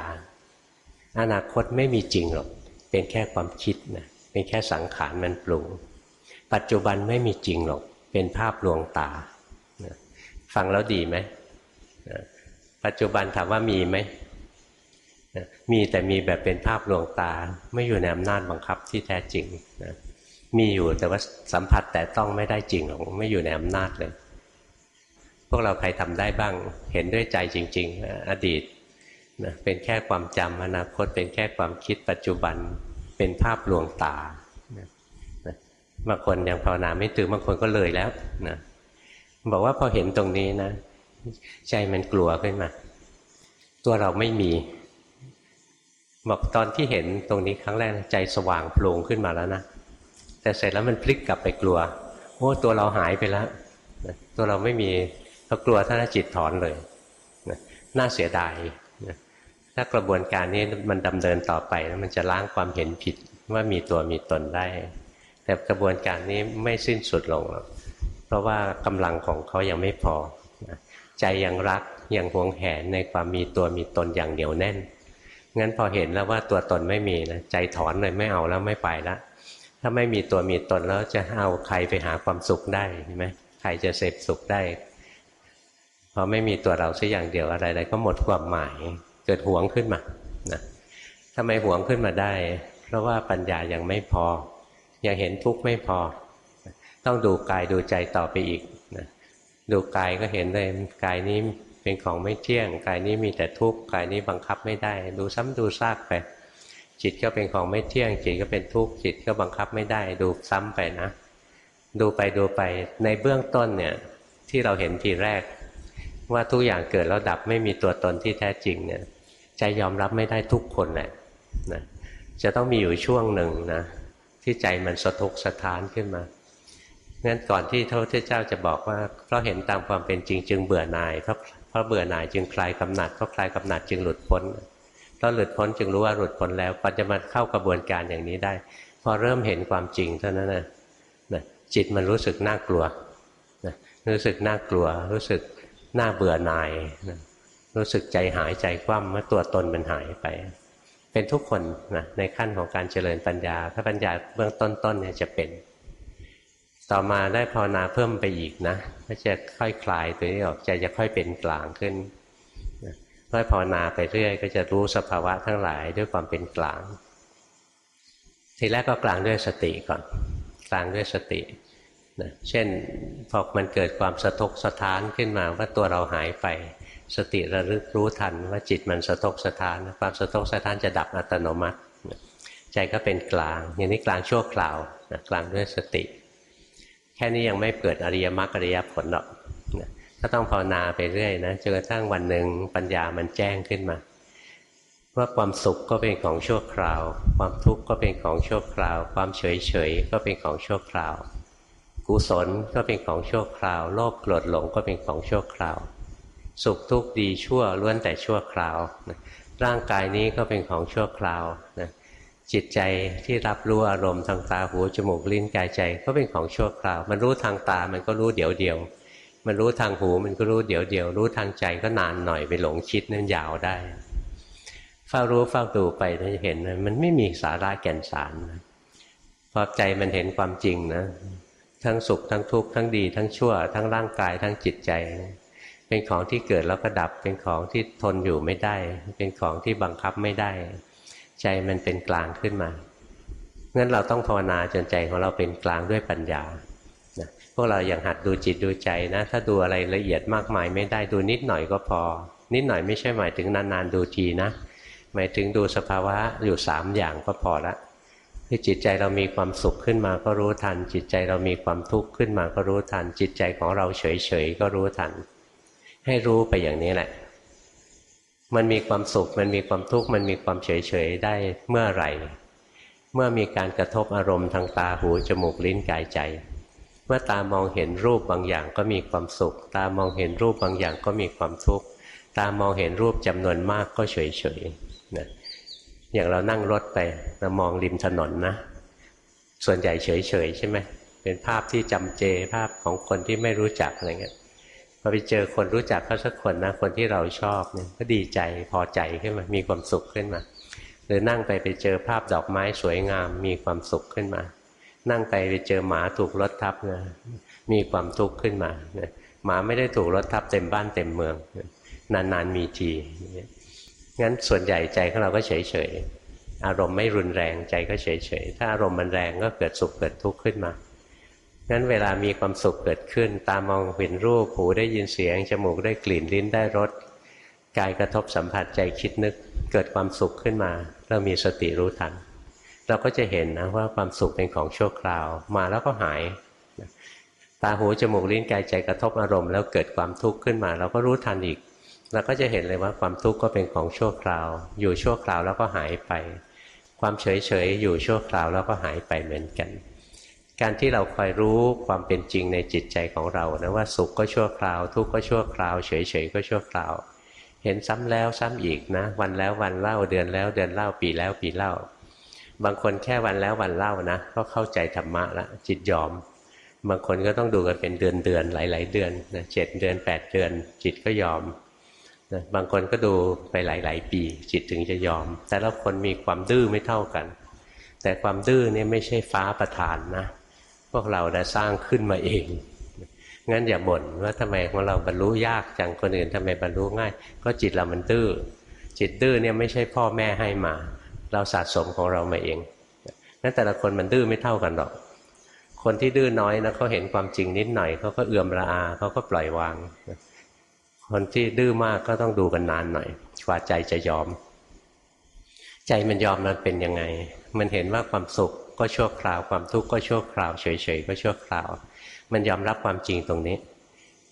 อนาคตไม่มีจริงหรอก เป็นแค่ความคิดนะเป็นแค่สังขารมันปรุงปัจจุบันไม่มีจริงหรอก เป็นภาพลวงตา ฟังแล้วดีไหม ปัจจุบันถามว่ามีไหมมีแต่มีแบบเป็นภาพลวงตา ไม่อยู่ในอำนาจบังคับที่แท้จริงนะมีอยู่แต่ว่าสัมผัสแต่ต้องไม่ได้จริงหรอกไม่อยู่ในอำนาจเลย พวกเราใครทำได้บ้าง เห็นด้วยใจจริง ๆ อดีตนะเป็นแค่ความจำอนาคตเป็นแค่ความคิดปัจจุบันเป็นภาพลวงตาบางคนยังภาวนาไม่ตื่นบางคนก็เลยแล้วนะบอกว่าพอเห็นตรงนี้นะ ใจมันกลัวขึ้นมา ตัวเราไม่มี บอกตอนที่เห็นตรงนี้ครั้งแรกใจสว่างโปร่งขึ้นมาแล้วนะ แต่เสร็จแล้วมันพลิกกลับไปกลัวโอ้ตัวเราหายไปแล้ว ตัวเราไม่มีพอกลัวท่านจิตถอนเลยน่าเสียดายถ้ากระบวนการนี้มันดำเนินต่อไปแล้วมันจะล้างความเห็นผิดว่ามีตัวมีตนได้ แต่กระบวนการนี้ไม่สิ้นสุดลงหรอกเพราะว่ากำลังของเขายังไม่พอ ใจยังรักยังหวงแหนในความมีตัวมีตนอย่างเหนียวแน่น งั้นพอเห็นแล้วว่าตัวตนไม่มีนะใจถอนเลยไม่เอาแล้วไม่ไปละถ้าไม่มีตัวมีตนแล้วจะเอาใครไปหาความสุขได้เห็นไหมใครจะเสพสุขได้พอไม่มีตัวเราสักอย่างเดียวอะไรๆก็หมดความหมายเกิดหวงขึ้นมานะทำไมหวงขึ้นมาได้ เพราะว่าปัญญายังไม่พอ ยังเห็นทุกข์ไม่พอ ต้องดูกายดูใจต่อไปอีกนะ ดูกายก็เห็นเลยกายนี้เป็นของไม่เที่ยง กายนี้มีแต่ทุกข์กายนี้บังคับไม่ได้ ดูซ้ำดูซากไป จิตก็เป็นของไม่เที่ยง จิตก็เป็นทุกข์จิตก็บังคับไม่ได้ ดูซ้ำไปนะ ดูไปดูไปในเบื้องต้นเนี่ยที่เราเห็นทีแรก ว่าทุกอย่างเกิดแล้วดับไม่มีตัวตนที่แท้จริงเนี่ยใจยอมรับไม่ได้ทุกคนแหละนะจะต้องมีอยู่ช่วงหนึ่งนะที่ใจมันสะทกสะท้านขึ้นมา งั้นก่อนที่พระพุทธเจ้าจะบอกว่าเพราะเห็นตามความเป็นจริงจึงเบื่อหน่ายเพราะเพราะเบื่อหน่ายจึงคลายกำหนัดเพราะคลายกำหนัดจึงหลุดพ้นเพราะหลุดพ้นจึงรู้ว่าหลุดพ้นแล้วก็จจะมาเข้ากระบวนการอย่างนี้ได้ พอเริ่มเห็นความจริงเท่านั้นนะจิตมันรู้สึกน่ากลัวรู้สึกน่ากลัว รู้สึกน่าเบื่อหน่ายนะรู้สึกใจหายใจคว่ำเมื่อตัวตนมันหายไป เป็นทุกคนนะในขั้นของการเจริญปัญญา ถ้าปัญญาเบื้องต้นๆเนี่ยจะเป็น ต่อมาได้ภาวนาเพิ่มไปอีกนะก็จะค่อยคลายตัวนี้ออกใจจะค่อยเป็นกลางขึ้นค่อยภาวนาไปเรื่อย ก็จะรู้สภาวะทั้งหลายด้วยความเป็นกลาง ทีแรกก็กลางด้วยสติก่อน กลางด้วยสตินะเช่นพอมันเกิดความสะทกสะท้านขึ้นมาว่าตัวเราหายไป สติระลึกรู้ทันว่าจิตมันสะทกสะทาน ความสะทกสะทานจะดับอัตโนมัติ ใจก็เป็นกลาง อย่างนี้กลางชั่วคราวนะกลางด้วยสติ แค่นี้ยังไม่เกิดอริยมรรคอริยผลหรอกก็ต้องภาวนาไปเรื่อยนะจนกระทั่งวันหนึ่งปัญญามันแจ้งขึ้นมาว่าความสุขก็เป็นของชั่วคราว ความทุกข์ก็เป็นของชั่วคราว ความเฉยเฉยก็เป็นของชั่วคราว กุศลก็เป็นของชั่วคราว โลภโกรธหลงก็เป็นของชั่วคราว สุขทุกข์ดีชั่วล้วนแต่ชั่วคราว ร่างกายนี้ก็เป็นของชั่วคราวนะ จิตใจที่รับรู้อารมณ์ทางตาหูจมูกลิ้นกายใจ ก็เป็นของชั่วคราว มันรู้ทางตามันก็รู้เดี๋ยวเดียว มันรู้ทางหูมันก็รู้เดี๋ยวเดียว รู้ทางใจก็นานหน่อยไปหลงคิดนั่นยาวได้เฝ้ารู้เฝ้าดูไปถ้าจะเห็นมันไม่มีสาระแก่นสารพอใจมันเห็นความจริงนะ ทั้งสุขทั้งทุกข์ทั้งดี ทั้งชั่ว ทั้งร่างกายทั้งจิตใจ เป็นของที่เกิดแล้วก็ดับ เป็นของที่ทนอยู่ไม่ได้ เป็นของที่บังคับไม่ได้ ใจมันเป็นกลางขึ้นมางั้นเราต้องภาวนาจนใจของเราเป็นกลางด้วยปัญญาพวกเราอย่างหัดดูจิตดูใจนะ ถ้าดูอะไรละเอียดมากมายไม่ได้ดูนิดหน่อยก็พอ นิดหน่อยไม่ใช่หมายถึงนานๆดูทีนะ หมายถึงดูสภาวะอยู่สามอย่างก็พอละที่จิตใจเรามีความสุขขึ้นมาก็รู้ทัน จิตใจเรามีความทุกข์ขึ้นมาก็รู้ทัน จิตใจของเราเฉยๆก็รู้ทัน ให้รู้ไปอย่างนี้แหละ มันมีความสุข มันมีความทุกข์มันมีความเฉยๆได้เมื่อไหร่ เมื่อมีการกระทบอารมณ์ทางตาหูจมูกลิ้นกายใจ เมื่อตามองเห็นรูปบางอย่างก็มีความสุข ตามองเห็นรูปบางอย่างก็มีความทุกข์ตามองเห็นรูปจำนวนมากก็เฉยเฉยนะอย่างเรานั่งรถไปเรามองริมถนนนะ ส่วนใหญ่เฉยเฉยใช่ไหมเป็นภาพที่จำเจภาพของคนที่ไม่รู้จักอะไรเงี้ย อไปเจอคนรู้จักเขาสักคนนะคนที่เราชอบเนี่ยก็ดีใจพอใจขึ้นมา มีความสุขขึ้นมา หรือนั่งไปไปเจอภาพดอกไม้สวยงาม มีความสุขขึ้นมา นั่งไปไปเจอหมาถูกรถทับนะมีความทุกข์ขึ้นมาหมาไม่ได้ถูกรถทับเต็มบ้านเต็มเมือง นานๆมีทีงั้นส่วนใหญ่ใจของเราก็เฉยๆอารมณ์ไม่รุนแรงใจก็เฉยๆถ้าอารมณ์มันแรงก็เกิดสุขเกิดทุกข์ขึ้นมา งั้นเวลามีความสุขเกิดขึ้น ตามองเห็นรูป หูได้ยินเสียง จมูกได้กลิ่น ลิ้นได้รส กายกระทบสัมผัส ใจคิดนึก เกิดความสุขขึ้นมา เรามีสติรู้ทัน เราก็จะเห็นนะว่าความสุขเป็นของชั่วคราว มาแล้วก็หาย ตา หู จมูก ลิ้น กาย ใจกระทบอารมณ์ แล้วเกิดความทุกข์ขึ้นมา เราก็รู้ทันอีก เราก็จะเห็นเลยว่าความทุกข์ก็เป็นของชั่วคราว อยู่ชั่วคราวแล้วก็หายไป ความเฉยเฉยอยู่ชั่วคราวแล้วก็หายไปเหมือนกัน การที่เราคอยรู้ความเป็นจริงในจิตใจของเรานะว่าสุขก็ชั่วคราว ทุกข์ก็ชั่วคราว เฉยเฉยก็ชั่วคราว เห็นซ้ำแล้วซ้ำอีกนะ วันแล้ววันเล่าเดือนแล้วเดือนเล่าปีแล้วปีเล่า บางคนแค่วันแล้ววันเล่านะก็เข้าใจธรรมะละจิตยอม บางคนก็ต้องดูกันเป็นเดือนเดือนหลาย ๆ เดือนนะเจ็ดเดือนแปดเดือน จิตก็ยอมนะบางคนก็ดูไปหลาย ๆ ปี จิตถึงจะยอม แต่ละคนมีความดื้อไม่เท่ากัน แต่ความดื้อเนี่ยไม่ใช่ฟ้าประทานนะ วกเราได้สร้างขึ้นมาเองงั้นอย่าบ่นว่าทำไมของเราบรรลุยากจังคนอื่นทำไมบรรลุง่าย ก็จิตเรามันดื้อจิตดื้อเนี่ยไม่ใช่พ่อแม่ให้มา เราสะสมของเรามาเองนั้นแต่ละคนมันดื้อไม่เท่ากันหรอก คนที่ดื้อน้อยนะเขาเห็นความจริงนิดหน่อยเขาก็เอื่อมระอาเขาก็ปล่อยวาง คนที่ดื้อมากก็ต้องดูกันนานหน่อยกว่าใจจะยอม ใจมันยอมมันเป็นยังไง มันเห็นว่าความสุข ก็ชั่วคราว ความทุกข์ก็ชั่วคราวเฉยๆก็ชั่วคราว มันยอมรับความจริงตรงนี้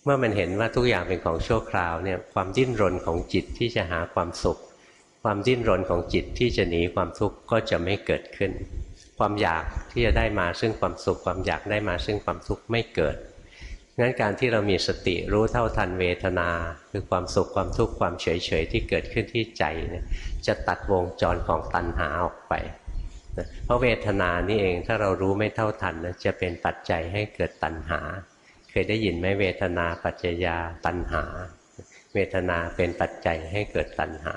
เมื่อมันเห็นว่าทุกอย่างเป็นของชั่วคราวเนี่ยความดิ้นรนของจิตที่จะหาความสุข ความดิ้นรนของจิตที่จะหนีความทุกข์ก็จะไม่เกิดขึ้น ความอยากที่จะได้มาซึ่งความสุข ความอยากได้มาซึ่งความทุกข์ไม่เกิดงั้นการที่เรามีสติรู้เท่าทันเวทนา คือความสุขความทุกข์ความเฉยเฉยที่เกิดขึ้นที่ใจเนี่ยจะตัดวงจรของตัณหาออกไป เพราะเวทนานี่เองถ้าเรารู้ไม่เท่าทันนะจะเป็นปัจจัยให้เกิดตัณหา เคยได้ยินไหมเวทนาปัจจยาตัณหา เวทนาเป็นปัจจัยให้เกิดตัณหา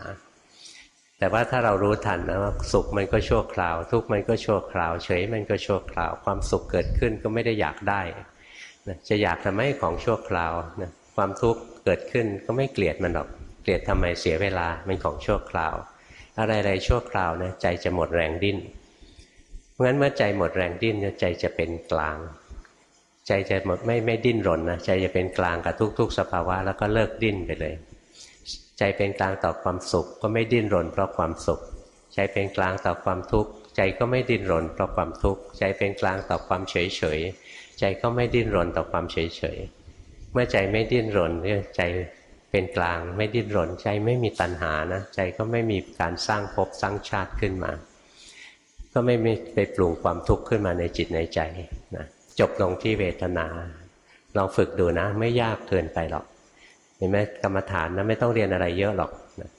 แต่ว่าถ้าเรารู้ทันนะว่าสุขมันก็ชั่วคราว ทุกข์มันก็ชั่วคราว เฉยมันก็ชั่วคราว ความสุขเกิดขึ้นก็ไม่ได้อยากได้นะจะอยากทำให้ของชั่วคราวนะความทุกข์เกิดขึ้นก็ไม่เกลียดมันหรอกเกลียดทำไมเสียเวลามันของชั่วคราว อะไรๆชั่วคราวนะใจจะหมดแรงดิ้น เพราะฉะนั้นเมื่อใจหมดแรงดิ้นใจจะเป็นกลาง ใจจะหมดไม่ไม่ดิ้นรนนะใจจะเป็นกลางกับทุก ๆ สภาวะ แล้วก็เลิกดิ้นไปเลย ใจเป็นกลางต่อความสุข ก็ไม่ดิ้นรน เพราะความสุข ใจเป็นกลางต่อความทุกข์ใจก็ไม่ดิ้นรน เพราะความทุกข์ใจเป็นกลางต่อความเฉยเฉยใจก็ไม่ดิ้นรนต่อความเฉยเฉยเมื่อใจไม่ดิ้นรนเนี่ยใจเป็นกลางไม่ดิ้นรน ใจไม่มีตัณหานะใจก็ไม่มีการสร้างภพสร้างชาติขึ้นมา ก็ไม่ไปปรุงความทุกข์ขึ้นมาในจิตในใจนะจบลงที่เวทนาลองฝึกดูนะ ไม่ยากเกินไปหรอกเห็นไหมกรรมฐานนะไม่ต้องเรียนอะไรเยอะหรอกนะ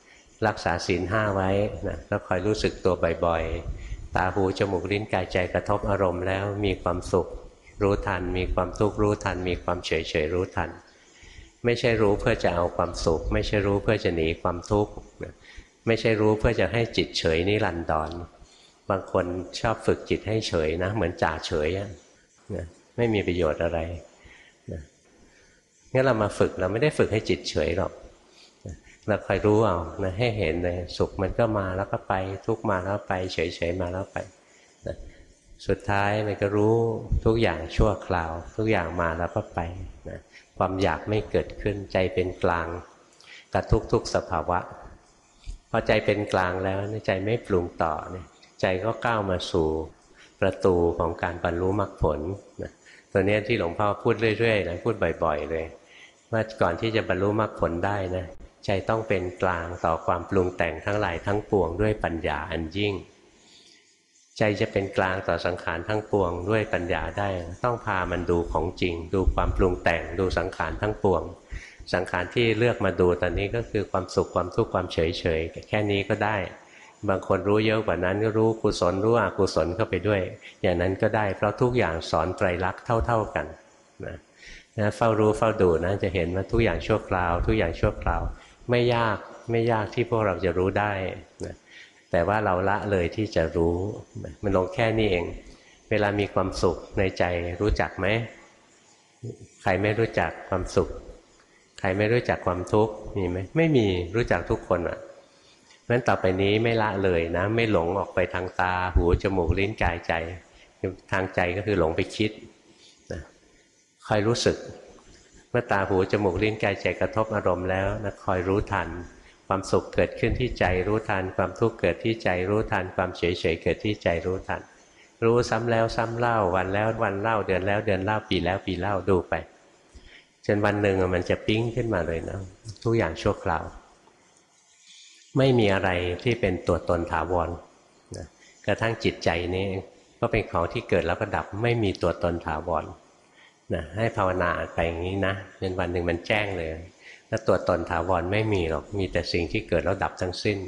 รักษาศีลห้าไว้นะแล้วคอยรู้สึกตัวบ่อยๆ ตาหูจมูกลิ้นกายใจกระทบอารมณ์แล้วมีความสุขรู้ทัน มีความทุกข์รู้ทัน มีความเฉยเฉยรู้ทัน ไม่ใช่รู้เพื่อจะเอาความสุข ไม่ใช่รู้เพื่อจะหนีความทุกข์ไม่ใช่รู้เพื่อจะให้จิตเฉยนิรันดร บางคนชอบฝึกจิตให้เฉยนะ เหมือนจ่าเฉยนะไม่มีประโยชน์อะไรนะงั้นเรามาฝึกเราไม่ได้ฝึกให้จิตเฉยหรอกเราคอยรู้เอานะให้เห็นเลยสุขมันก็มาแล้วก็ไป ทุกมาแล้วไป เฉยๆมาแล้วไปนะสุดท้ายมันก็รู้ทุกอย่างชั่วคราว ทุกอย่างมาแล้วก็ไปนะความอยากไม่เกิดขึ้นใจเป็นกลางกับทุกๆสภาวะพอใจเป็นกลางแล้วใจไม่ปรุงต่อเนี่ย ใจก็ก้าวมาสู่ประตูของการบรรลุมรรคผลนะตัวนี้ที่หลวงพ่อพูดเรื่อยๆนะพูดบ่อยๆ เลยว่าก่อนที่จะบรรลุมรรคผลได้นะใจต้องเป็นกลางต่อความปรุงแต่งทั้งหลายทั้งปวงด้วยปัญญาอันยิ่ง ใจจะเป็นกลางต่อสังขารทั้งปวงด้วยปัญญาได้ ต้องพามันดูของจริง ดูความปรุงแต่งดูสังขารทั้งปวง สังขารที่เลือกมาดูตอนนี้ก็คือความสุขความทุกข์ความเฉยเฉยแค่นี้ก็ได้ บางคนรู้เยอะกว่านั้นก็รู้กุศลรู้อกุศลเข้าไปด้วย อย่างนั้นก็ได้เพราะทุกอย่างสอนไตรลักษณ์เท่า ๆกันนะนะเฝ้ารู้เฝ้าดูนะจะเห็นว่าทุกอย่างชั่วคราว ทุกอย่างชั่วคราว ไม่ยากไม่ยากที่พวกเราจะรู้ได้นะแต่ว่าเราละเลยที่จะรู้ มันลงแค่นี้เอง เวลามีความสุขในใจรู้จักไหมใครไม่รู้จักความสุข ใครไม่รู้จักความทุกข์มีไหมไม่มีรู้จักทุกคนอะ นั้นต่อไปนี้ไม่ละเลยนะ ไม่หลงออกไปทางตา หู จมูก ลิ้น กาย ใจ ทางใจก็คือหลงไปคิดนะคอยรู้สึก เมื่อตา หู จมูก ลิ้น กาย ใจกระทบอารมณ์แล้วนะคอยรู้ทัน ความสุขเกิดขึ้นที่ใจรู้ทัน ความทุกข์เกิดที่ใจรู้ทัน ความเฉยเฉยเกิดที่ใจรู้ทัน รู้ซ้ำแล้วซ้ำเล่า วันแล้ววันเล่า เดือนแล้วเดือนเล่า ปีแล้วปีเล่า ดูไป จนวันหนึ่งมันจะปิ้งขึ้นมาเลยนะ ทุกอย่างชั่วคราว ไม่มีอะไรที่เป็นตัวตนถาวรนะกระทั่งจิตใจนี้ก็เป็นของที่เกิดแล้วก็ดับไม่มีตัวตนถาวรนะให้ภาวนาไปอย่างนี้นะจนวันหนึ่งมันแจ้งเลยแล้วตัวตนถาวรไม่มีหรอกมีแต่สิ่งที่เกิดแล้วดับทั้งสิ้น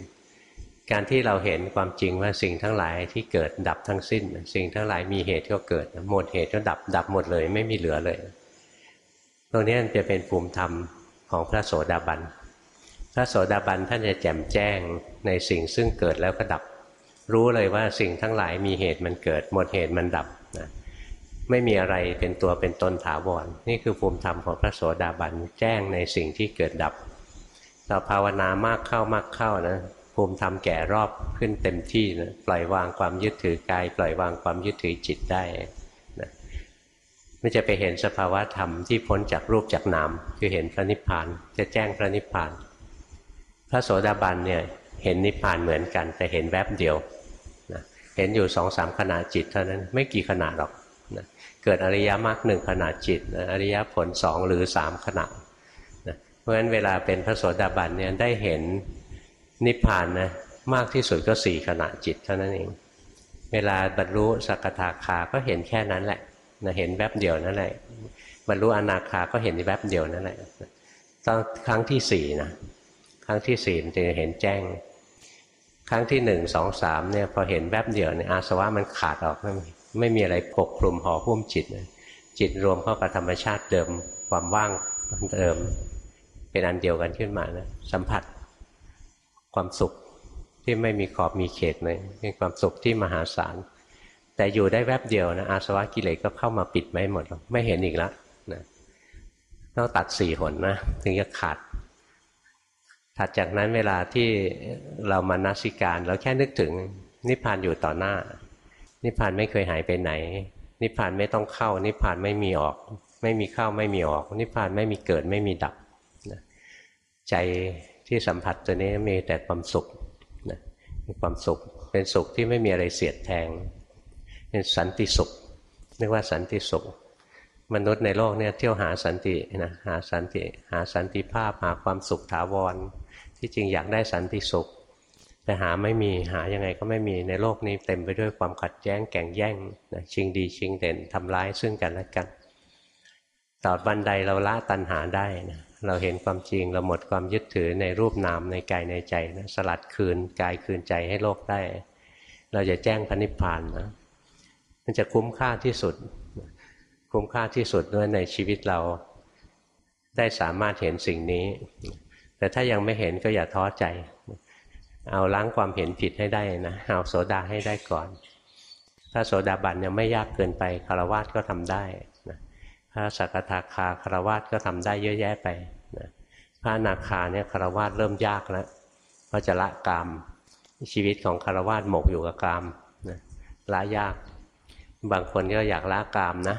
การที่เราเห็นความจริงว่าสิ่งทั้งหลายที่เกิดดับทั้งสิ้น สิ่งทั้งหลายมีเหตุก็เกิดหมดเหตุก็ดับดับหมดเลย ไม่มีเหลือเลยตรงนี้จะเป็นภูมิธรรมของพระโสดาบัน พระโสดาบันท่านจะแจ่มแจ้งในสิ่งซึ่งเกิดแล้วก็ดับ รู้เลยว่าสิ่งทั้งหลายมีเหตุมันเกิด หมดเหตุมันดับนะไม่มีอะไรเป็นตัวเป็นตนถาวร นี่คือภูมิธรรมของพระโสดาบันแจ้งในสิ่งที่เกิดดับเราภาวนามากเข้ามากเข้านะภูมิธรรมแก่รอบขึ้นเต็มที่นะปล่อยวางความยึดถือกาย ปล่อยวางความยึดถือจิตได้นะไม่จะไปเห็นสภาวะธรรมที่พ้นจากรูปจากนาม คือเห็นพระนิพพานจะแจ้งพระนิพพาน พระโสดาบันเนี่ยเห็นนิพพานเหมือนกัน แต่เห็นแวบเดียวนะเห็นอยู่สองสามขณะจิตเท่านั้นไม่กี่ขณะหรอกเกิดอริยมรรคหนึ่งขณะจิตอริยผลสองหรือสามขณะนะเพราะฉะนั้นเวลาเป็นพระโสดาบันเนี่ยได้เห็นนิพพานนะมากที่สุดก็สี่ขณะจิตเท่านั้นเอง เวลาบรรลุสักทาคาก็เห็นแค่นั้นแหละนะเห็นแวบเดียวนั่นแหละบรรลุอนาคาก็เห็นแวบเดียวนั่นแหละตอนครั้งที่สี่นะ รั้งที่สี่มันจะเห็นแจ้ง ครั้งที่หนึ่งสองสามเนี่ยพอเห็นแวบเดียวเนี่ยอาสวะมันขาดออกไม่ไม่มีอะไรปกคลุมห่อหุ้มจิตจิตรวมเข้ากับธรรมชาติเดิมความว่างเดิม เป็นอันเดียวกันขึ้นมานะสัมผัสความสุขที่ไม่มีขอบมีเขตเลยเป็นความสุขที่มหาศาลแต่อยู่ได้แวบเดียวนะอาสวะกิเลสก็เข้ามาปิดไม่หมด ไม่เห็นอีกแล้วนะต้องตัดสี่หนนะ ถึงจะขาด ถัดจากนั้นเวลาที่เรามานัสิการเราแค่นึกถึงนิพพานอยู่ต่อหน้า นิพพานไม่เคยหายไปไหน นิพพานไม่ต้องเข้า นิพพานไม่มีออก ไม่มีเข้าไม่มีออก นิพพานไม่มีเกิดไม่มีดับใจที่สัมผัสตัวนี้มีแต่ความสุขนะมีความสุขเป็นสุขที่ไม่มีอะไรเสียดแทง เป็นสันติสุขเรียกว่าสันติสุข มนุษย์ในโลกเนี่ยเที่ยวหาสันตินะหาสันติ หาสันติภาพหาความสุขถาวร ที่จริงอยากได้สันติสุข แต่หาไม่มีหายังไงก็ไม่มีในโลกนี้เต็มไปด้วยความขัดแย้งแก่งแย่งนะชิงดีชิงเด่นทำร้ายซึ่งกันและกันต่อบันไดเราละตัณหาได้นะเราเห็นความจริงเราหมดความยึดถือในรูปนามในกายในใจนะสลัดคืนกายคืนใจให้โลกได้ เราจะแจ้งพระนิพพานนะมันจะคุ้มค่าที่สุด คุ้มค่าที่สุดด้วยในชีวิตเรา ได้สามารถเห็นสิ่งนี้ แต่ถ้ายังไม่เห็นก็อย่าท้อใจ เอาล้างความเห็นผิดให้ได้นะเอาโสดาให้ได้ก่อน ถ้าโสดาบันยังไม่ยากเกินไปคารวะก็ทำได้พระสักทาคาคารวาสก็ทำได้เยอะแยะไปนะพระนาคาเนี่ยคารวาสเริ่มยากแล้วเพราะจะละกามชีวิตของคารวาสหมกอยู่กับกามนะละยากบางคนก็อยากละกามนะ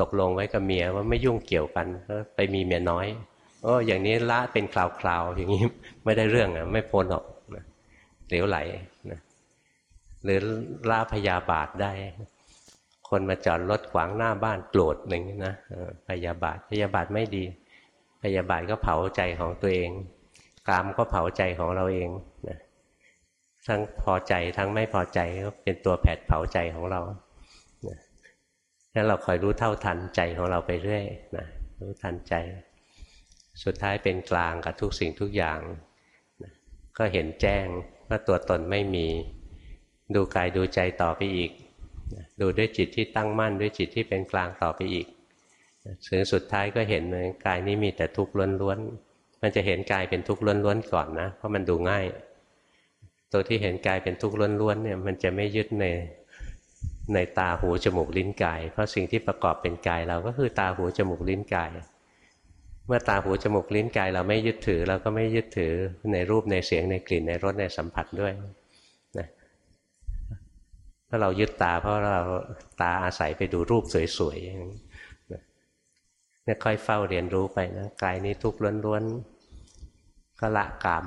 ตกลงไว้กับเมียว่าไม่ยุ่งเกี่ยวกันก็ไปมีเมียน้อย โอ้อย่างนี้ละเป็นคราวๆ อย่างนี้ไม่ได้เรื่องอะ ไม่พ้นหรอกนะเหลวไหลนะหรือละพยาบาทได้ คนมาจอดรถขวางหน้าบ้านโกรธอย่งนะพยาบาทพยาบาทไม่ดี พยาบาทก็เผาใจของตัวเอง กามก็เผาใจของเราเองนะทั้งพอใจทั้งไม่พอใจก็เป็นตัวแผดเผาใจของเราถ้าเราคอยรู้เท่าทันใจของเราไปเรื่อยนะรู้ทันใจ สุดท้ายเป็นกลางกับทุกสิ่งทุกอย่าง ก็เห็นแจ้งว่าตัวตนไม่มี ดูกายดูใจต่อไปอีก ดูด้วยจิตที่ตั้งมั่นด้วยจิตที่เป็นกลางต่อไปอีกถึงสุดท้ายก็เห็นเลยกายนี้มีแต่ทุกข์ล้วนๆ มันจะเห็นกายเป็นทุกข์ล้วนๆก่อนนะ เพราะมันดูง่าย ตัวที่เห็นกายเป็นทุกข์ล้วนๆเนี่ยมันจะไม่ยึดในในตาหูจมูกลิ้นกาย เพราะสิ่งที่ประกอบเป็นกายเราก็คือตาหูจมูกลิ้นกาย เมื่อตาหูจมูกลิ้นกายเราไม่ยึดถือ เราก็ไม่ยึดถือในรูปในเสียงในกลิ่นในรสในสัมผัสด้วยนะถ้าเรายึดตาเพราะเราตาอาศัยไปดูรูปสวยๆเนี่ยค่อยเฝ้าเรียนรู้ไปนะกายนี้ทุกข์ล้วนๆก็ละกาม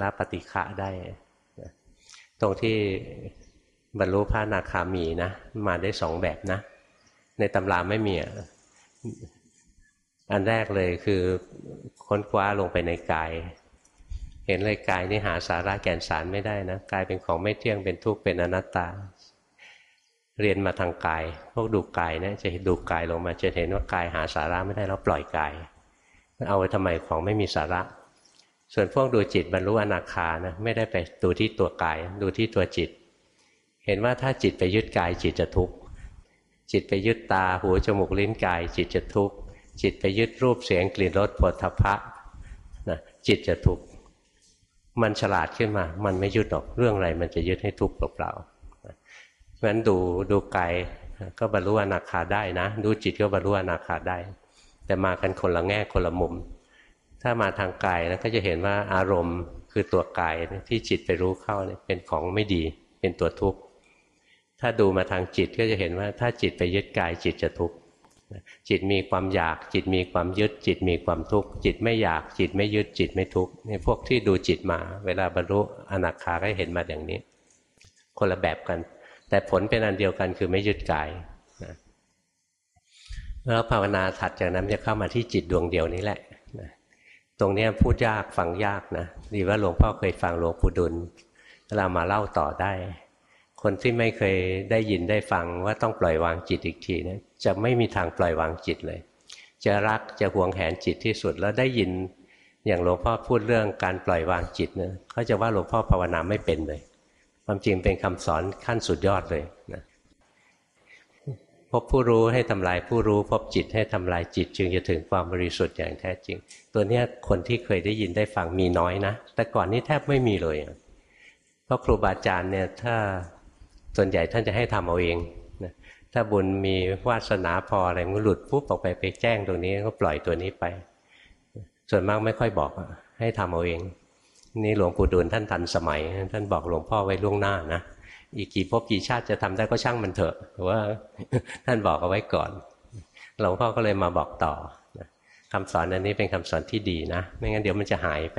ละปฏิฆะได้ตรงที่บรรลุพระนาคามีนะมาได้สองแบบนะ ในตำราไม่มี อันแรกเลยคือค้นคว้าลงไปในกาย เห็นเลยกายนี่หาสาระแก่นสารไม่ได้นะกายเป็นของไม่เที่ยงเป็นทุกข์เป็นอนัตตา เรียนมาทางกาย พวกดูกายนะจะดูกายลงมาจะเห็นว่ากายหาสาระไม่ได้แล้วปล่อยกาย เอาไว้ทำไมของไม่มีสาระ ส่วนพวกดูจิตบรรลุอนาคานะไม่ได้ไปดูที่ตัวกาย ดูที่ตัวจิต เห็นว่าถ้าจิตไปยึดกายจิตจะทุกข์จิตไปยึดตาหูจมูกลิ้นกายจิตจะทุกข์ จิตไปยึดรูปเสียงกลิ่นรสผลทพะนะจิตจะทุกข์มันฉลาดขึ้นมา มันไม่ยึดหรอกเรื่องอะไร มันจะยึดให้ทุกข์เปล่าๆเพราะฉะนั้นดูดูกายก็บรรลุอนาคาได้นะ ดูจิตก็บรรลุอนาคาได้ แต่มากันคนละแง่คนละมุม ถ้ามาทางกายนะก็จะเห็นว่าอารมณ์คือตัวกายที่จิตไปรู้เข้าเนี่ยเป็นของไม่ดี เป็นตัวทุกข์ถ้าดูมาทางจิตก็จะเห็นว่าถ้าจิตไปยึดกายจิตจะทุกข์ จิตมีความอยาก จิตมีความยึด จิตมีความทุกข์ จิตไม่อยาก จิตไม่ยึด จิตไม่ทุกข์นี่พวกที่ดูจิตมา เวลาบรรลุอนาคาก็เห็นมาอย่างนี้ คนละแบบกัน แต่ผลเป็นอันเดียวกันคือไม่ยึดกายนะแล้วภาวนาถัดจากนั้นจะเข้ามาที่จิตดวงเดียวนี้แหละนะตรงนี้พูดยากฟังยากนะดีว่าหลวงพ่อเคยฟังหลวงปู่ดุลเรามาเล่าต่อได้ คนที่ไม่เคยได้ยินได้ฟังว่าต้องปล่อยวางจิตอีกทีนะจะไม่มีทางปล่อยวางจิตเลย จะรักจะหวงแหนจิตที่สุดแล้วได้ยินอย่างหลวงพ่อพูดเรื่องการปล่อยวางจิตนะเขาจะว่าหลวงพ่อภาวนาไม่เป็นเลย ความจริงเป็นคำสอนขั้นสุดยอดเลยนะพบผู้รู้ให้ทำลายผู้รู้พบจิตให้ทำลายจิต จึงจะถึงความบริสุทธิ์อย่างแท้จริง ตัวเนี้ยคนที่เคยได้ยินได้ฟังมีน้อยนะ แต่ก่อนนี้แทบไม่มีเลย เพราะครูบาอาจารย์เนี่ยถ้า ส่วนใหญ่ท่านจะให้ทำเอาเองนะถ้าบุญมีวาสนาพออะไรมันหลุดปุ๊บออกไปไปแจ้งตรงนี้ก็ปล่อยตัวนี้ไป ส่วนมากไม่ค่อยบอกให้ทำเอาเอง นี่หลวงปู่ดูลท่านทันสมัย ท่านบอกหลวงพ่อไว้ล่วงหน้านะอีกกี่ภพกี่ชาติจะทำได้ก็ช่างมันเถอะว่าท่านบอกเอาไว้ก่อน หลวงพ่อก็เลยมาบอกต่อคำสอนอันนี้เป็นคำสอนที่ดีนะ ไม่งั้นเดี๋ยวมันจะหายไป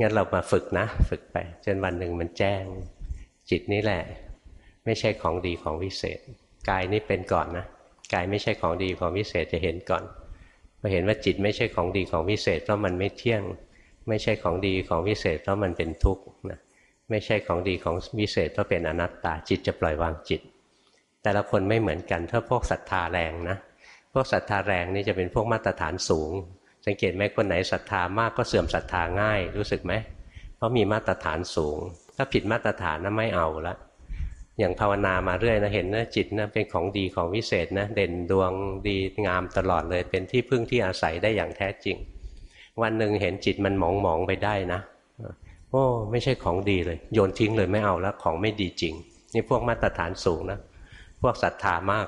งั้นเรามาฝึกนะ ฝึกไป จนวันหนึ่งมันแจ้ง จิตนี่แหละ ไม่ใช่ของดีของวิเศษ กายนี่เป็นก่อนนะกายไม่ใช่ของดีของวิเศษจะเห็นก่อนพอเห็นว่าจิตไม่ใช่ของดีของวิเศษเพราะมันไม่เที่ยง ไม่ใช่ของดีของวิเศษเพราะมันเป็นทุกข์นะไม่ใช่ของดีของวิเศษเพราะเป็นอนัตตาจิตจะปล่อยวางจิต แต่ละคนไม่เหมือนกันถ้าพวกศรัทธาแรงนะพวกศรัทธาแรงนี่จะเป็นพวกมาตรฐานสูง สังเกตไหมคนไหนศรัทธามากก็เสื่อมศรัทธาง่าย รู้สึกไหมเพราะมีมาตรฐานสูง ถ้าผิดมาตรฐานนะไม่เอาละอย่างภาวนามาเรื่อยนะเห็นนะจิตนะเป็นของดีของวิเศษนะเด่นดวงดีงามตลอดเลย เป็นที่พึ่งที่อาศัยได้อย่างแท้จริง วันหนึ่งเห็นจิตมันหมองหมองไปได้นะโอ้ไม่ใช่ของดีเลย โยนทิ้งเลยไม่เอาแล้วของไม่ดีจริง นี่พวกมาตรฐานสูงนะ พวกศรัทธามาก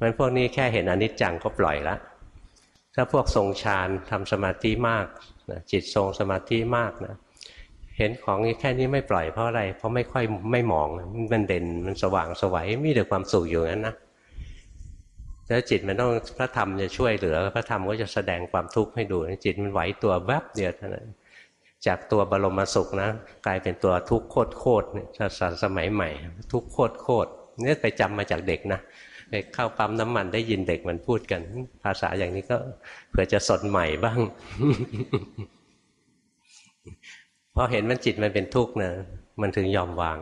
มันพวกนี้แค่เห็นอนิจจังก็ปล่อยละ ถ้าพวกทรงฌานทำสมาธิมากนะจิตทรงสมาธิมากนะเห็นของแค่นี้ไม่ปล่อยเพราะอะไร เพราะไม่ค่อยไม่มองมันเด่นมันสว่างสวัยมีแต่ความสุขอยู่นั้นนะแล้วจิตมันต้องพระธรรมจะช่วยเหลือ พระธรรมก็จะแสดงความทุกข์ให้ดูจิตมันไหวตัวแวบเดียวเท่านั้นจากตัวบรมสุขนะกลายเป็นตัวทุกข์โคตรโคตรเนี่ยสาสมัยใหม่ ทุกข์โคตรโคตรเนี่ยไปจำมาจากเด็กนะ ไปเข้าปั๊มน้ำมันได้ยินเด็กมันพูดกัน ภาษาอย่างนี้ก็เผื่อจะสดใหม่บ้างพอเห็นมันจิตมันเป็นทุกข์นะมันถึงยอมวาง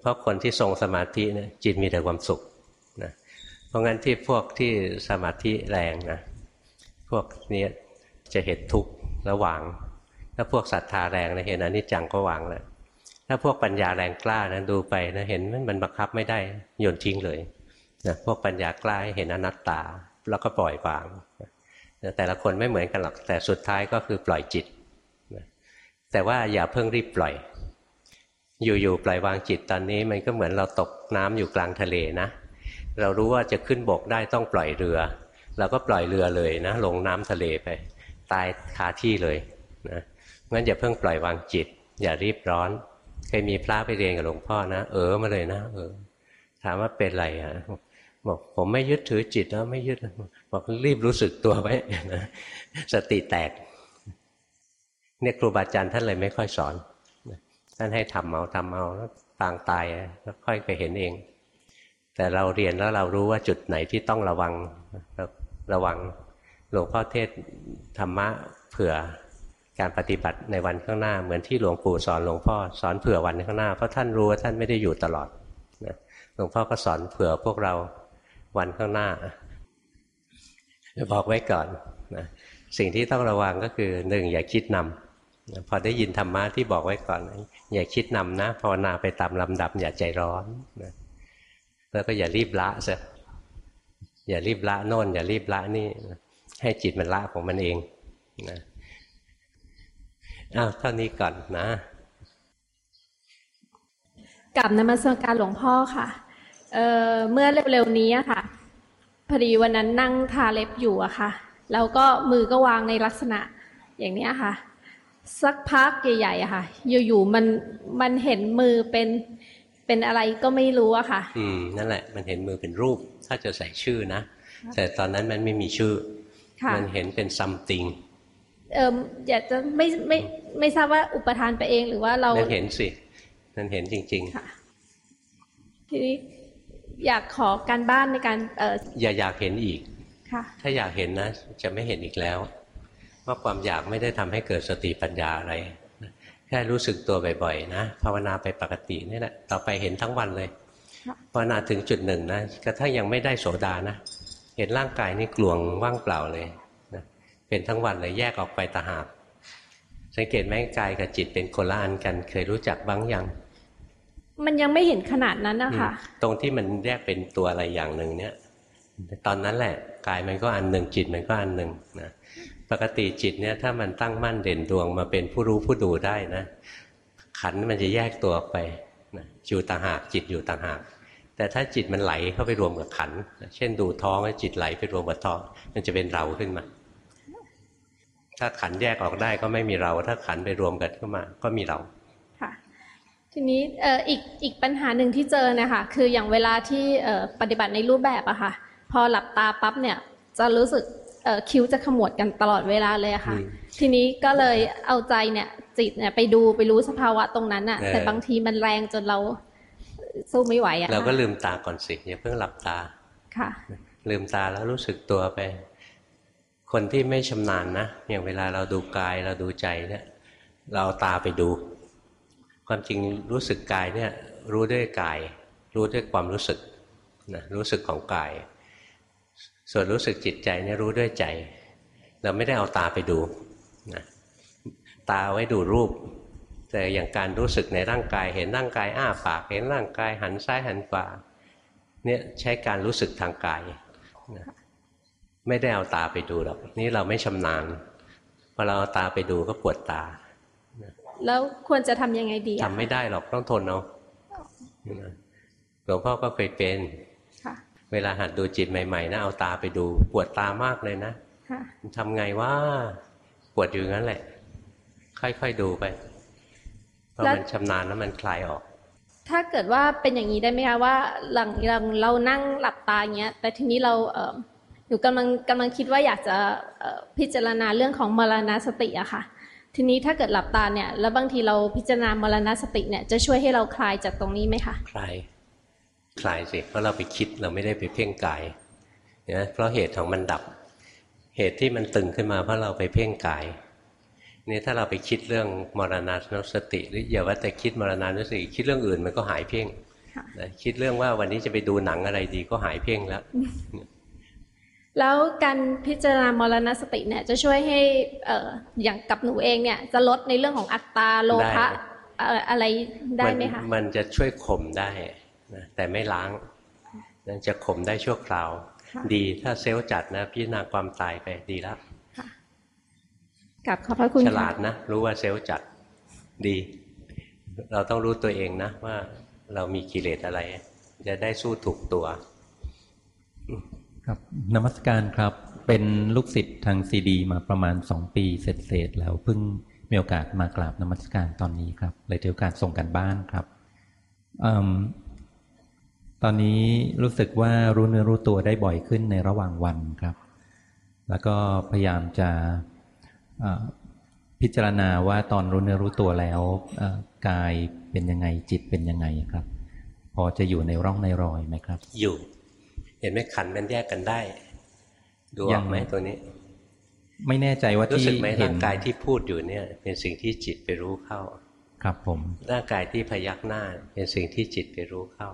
เพราะคนที่ทรงสมาธินะจิตมีแต่ความสุขนะเพราะงั้นที่พวกที่สมาธิแรงนะพวกนี้จะเห็นทุกข์แล้ววาง ถ้าพวกศรัทธาแรงนะเห็นอนิจจังก็วางแล้วถ้าพวกปัญญาแรงกล้านะดูไปนะเห็นมันบังคับไม่ได้โยนทิ้งเลย นะพวกปัญญากล้าเห็นอนัตตา แล้วก็ปล่อยวางแต่ละคนไม่เหมือนกันหรอกแต่สุดท้ายก็คือปล่อยจิตแต่ว่าอย่าเพิ่งรีบปล่อย อยู่ๆปล่อยวางจิตตอนนี้ มันก็เหมือนเราตกน้ำอยู่กลางทะเลนะ เรารู้ว่าจะขึ้นบกได้ต้องปล่อยเรือเราก็ปล่อยเรือเลยนะ ลงน้ำทะเลไป ตายคาที่เลยนะงั้นอย่าเพิ่งปล่อยวางจิต อย่ารีบร้อนเคยมีพระไปเรียนกับหลวงพ่อนะ เออมาเลยนะเออถามว่าเป็นไรอะ บอกผมไม่ยึดถือจิตแล้วไม่ยึดบอกรีบรู้สึกตัวไว้นะสติแตก เนี่ยครูบาอาจารย์ท่านเลยไม่ค่อยสอนท่านให้ทำเอาทำเอาแล้วต่างตายแล้วค่อยไปเห็นเอง แต่เราเรียนแล้วเรารู้ว่าจุดไหนที่ต้องระวังระวังหลวงพ่อเทศธรรมะเผื่อการปฏิบัติในวันข้างหน้า เหมือนที่หลวงปู่สอนหลวงพ่อสอนเผื่อวันข้างหน้าเพราะท่านรู้ว่าท่านไม่ได้อยู่ตลอดหลวงพ่อก็สอนเผื่อพวกเรา วันข้างหน้าบอกไว้ก่อนนะสิ่งที่ต้องระวังก็คือหนึ่งอย่าคิดนำพอได้ยินธรรมะที่บอกไว้ก่อน อย่าคิดนำนะภาวนาไปตามลำดับ อย่าใจร้อนนะแล้วก็อย่ารีบละซะอย่ารีบละโน่นอย่ารีบละนี่ให้จิตมันละของมันเองนะอ้าวเท่านี้ก่อนนะกับนมัสการหลวงพ่อค่ะ เเมื่อเร็วๆนี้ค่ะพอดีวันนั้นนั่งทาเล็บอยู่อะค่ะ แล้วก็มือก็วางในลักษณะอย่างนี้ค่ะ สักพักใหญ่ๆอะค่ะ อยู่ๆมันมันเห็นมือเป็นเป็นอะไรก็ไม่รู้อะค่ะ อืมนั่นแหละ มันเห็นมือเป็นรูป ถ้าจะใส่ชื่อนะแต่ตอนนั้นมันไม่มีชื่อ มันเห็นเป็นซัมติงเอออยากจะไม่ไม่ไม่ทราบว่าอุปทานไปเองหรือว่าเรามันเห็นสิมันเห็นจริง ๆ ค่ะ ทีนี้ อยากขอการบ้านในการเอออย่าอยากเห็นอีกค่ะถ้าอยากเห็นนะ จะไม่เห็นอีกแล้ว ว่าความอยากไม่ได้ทำให้เกิดสติปัญญาอะไร แค่รู้สึกตัวบ่อยๆนะภาวนาไปปกตินี่แหละต่อไปเห็นทั้งวันเลยภาวนาถึงจุดหนึ่งนะกระทั่งยังไม่ได้โสดานะ เห็นร่างกายนี่กลวงว่างเปล่าเลยนะเป็นทั้งวันเลยแยกออกไปตาหากสังเกตไหมกายกับจิตเป็นคนละอันกัน เคยรู้จักบ้างยัง มันยังไม่เห็นขนาดนั้นนะคะตรงที่มันแยกเป็นตัวอะไรอย่างหนึ่งเนี่ย ตอนนั้นแหละกายมันก็อันหนึ่งจิตมันก็อันหนึ่งนะปกติจิตเนี่ยถ้ามันตั้งมั่นเด่นดวงมาเป็นผู้รู้ผู้ดูได้นะ ขันมันจะแยกตัวออกไปนะอยู่ต่างหากจิตอยู่ต่างหาก แต่ถ้าจิตมันไหลเข้าไปรวมกับขัน เช่นดูท้องแล้วจิตไหลไปรวมกับท้อง มันจะเป็นเราขึ้นมา ถ้าขันแยกออกได้ก็ไม่มีเรา ถ้าขันไปรวมกันเข้ามา ก็มีเรา ทีนี้เอ่ออีกอีกปัญหาหนึ่งที่เจอนะคะคืออย่างเวลาที่เอ่อปฏิบัติในรูปแบบอะค่ะ พอหลับตาปั๊บเนี่ยจะรู้สึกเอ่อคิ้วจะขมวดกันตลอดเวลาเลยอะค่ะอืมทีนี้ก็เลยเอาใจเนี่ยจิตเนี่ยไปดูไปรู้สภาวะตรงนั้นอะเออแต่บางทีมันแรงจนเราสู้ไม่ไหวอะเราก็ค่ะลืมตาก่อนสิอย่าเพิ่งหลับตาค่ะ ลืมตาแล้วรู้สึกตัวไป คนที่ไม่ชำนาญนะอย่างเวลาเราดูกายเราดูใจเนี่ย เราเอาตาไปดู ความจริงรู้สึกกายเนี่ยรู้ด้วยกาย รู้ด้วยความรู้สึกนะรู้สึกของกาย ส่วนรู้สึกจิตใจเนี่ยรู้ด้วยใจ เราไม่ได้เอาตาไปดูนะตาเอาไว้ดูรูป แต่อย่างการรู้สึกในร่างกาย เห็นร่างกายอ้าปาก เห็นร่างกายหันซ้ายหันขวาเนี่ยใช้การรู้สึกทางกายนะไม่ได้เอาตาไปดูหรอกนี่เราไม่ชำนาญพอเราเอาตาไปดูก็ปวดตา แล้วควรจะทำยังไงดีอะทำไม่ได้หรอกต้องทนเอานะหลวงพ่อก็เคยเป็นค่ะเวลาหัดดูจิตใหม่ๆนะเอาตาไปดู ปวดตามากเลยนะค่ะทำไงว่าปวดอยู่งั้นแหละ ค่อยๆดูไปพอแล้วมันชำนาญแล้วมันคลายออก ถ้าเกิดว่าเป็นอย่างนี้ได้ไหมคะว่าหลังหลังเรานั่งหลับตาอย่างเงี้ย แต่ทีนี้เราเออหนูกำลังกำลังคิดว่าอยากจะเอ่อพิจารณาเรื่องของมรณสติอะค่ะ ทีนี้ถ้าเกิดหลับตาเนี่ยแล้วบางทีเราพิจารณามรณสติเนี่ยจะช่วยให้เราคลายจากตรงนี้ไหมคะคลายคลายสิเพราะเราไปคิดเราไม่ได้ไปเพ่งกายนะเพราะเหตุของมันดับ เหตุที่มันตึงขึ้นมาเพราะเราไปเพ่งกายนี่ถ้าเราไปคิดเรื่องมรณานุสติ หรืออย่าว่าแต่คิดมรณานุสติคิดเรื่องอื่นมันก็หายเพ่งค่ะนะคิดเรื่องว่าวันนี้จะไปดูหนังอะไรดีก็หายเพ่งแล้ว แล้วการพิจารณามรณสติเนี่ยจะช่วยให้เอ่ออย่างกับหนูเองเนี่ยจะลดในเรื่องของอัตตาโลภะได้เอ่ออะไรได้ไหมคะนมันจะช่วยข่มได้นะแต่ไม่ล้างนะจะข่มได้ชั่วคราวค่ะดีถ้าเซลล์จัดนะ พิจารณาความตายไปดีแล้วกับขอบพระคุณฉค่ะลาดนะ รู้ว่าเซลล์จัดดี เราต้องรู้ตัวเองนะว่าเรามีกิเลสอะไร จะได้สู้ถูกตัว ครับนมัสการครับเป็นลูกศิษย์ทางซีดี มาประมาณสองปีเสร็จๆแล้วเพิ่งมีโอกาสมากราบนมัสการตอนนี้ครับเลยถือโอกาสส่งกันบ้านครับอตอนนี้รู้สึกว่ารู้เนื้อรู้ตัวได้บ่อยขึ้นในระหว่างวันครับ แล้วก็พยายามจะพิจารณาว่าตอนรู้เนื้อรู้ตัวแล้วกายเป็นยังไงจิตเป็นยังไงครับ พอจะอยู่ในร่องในรอยไหมครับ อยู่ เห็นไหมขันธ์มันแยกกันได้ ดูอยัอกงไหมตัวนี้ ไม่แน่ใจว่ารู้ที่สึกไหมเห็ร่านงกายที่พูดอยู่เนี่ย เป็นสิ่งที่จิตไปรู้เข้า ครับผม ร่างกายที่พยักหน้า เป็นสิ่งที่จิตไปรู้เข้า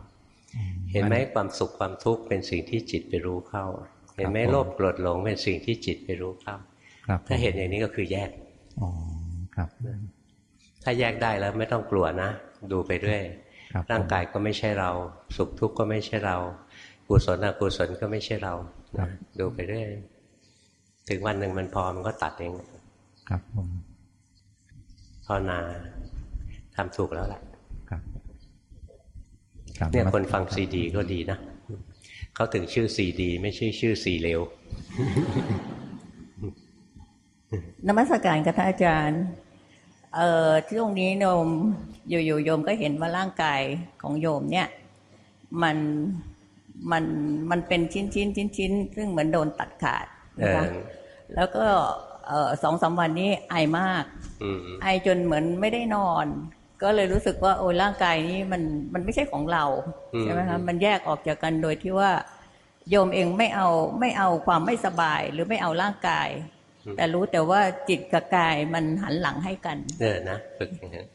เห็นไหมความสุขความทุกข์เป็นสิ่งที่จิตไปรู้เข้า เห็นไหมครับผมโลภโกรธหลงเป็นสิ่งที่จิตไปรู้เข้าครับถ้าเห็นอย่างนี้ก็คือแยกอ๋อครับ ถ้าแยกได้แล้วไม่ต้องกลัวนะ ดูไปเรื่อยครับร่างกายก็ไม่ใช่เรา สุขทุกข์ก็ไม่ใช่เรา กุศลอกุศลก็ไม่ใช่เราครับดูไปเรื่อยถึงวันหนึ่งมันพอมันก็ตัดเอง ครับผมภาวนาทำถูกแล้วล่ะครับครับเนี่ยมัสคนฟังรับซีดีก็ดีนะเขาถึงชื่อซีดี ไม่ใช่ชื่อซีเลวนมัสการกับท่านอาจารย์ เอ่อช่วงนี้โยมอยู่ๆโยมก็เห็นว่าร่างกายของโยมเนี่ย มัน มันมันเป็นชิ้นชิ้นชิ้นชิ้นๆซึ่งเหมือนโดนตัดขาดเอนะคะอแล้วก็เอ่อสองสามวันนี้ไอมากอืมไอจนเหมือนไม่ได้นอน ก็เลยรู้สึกว่าโอ้ยร่างกายนี้มันมันไม่ใช่ของเราอืมใช่ไหมคะมันแยกออกจากกันโดยที่ว่าโยมเองไม่เอาไม่เอาความไม่สบายหรือไม่เอาร่างกาย แต่รู้แต่ว่าจิตกับกายมันหันหลังให้กันเออนะฝึกอย่างนี้น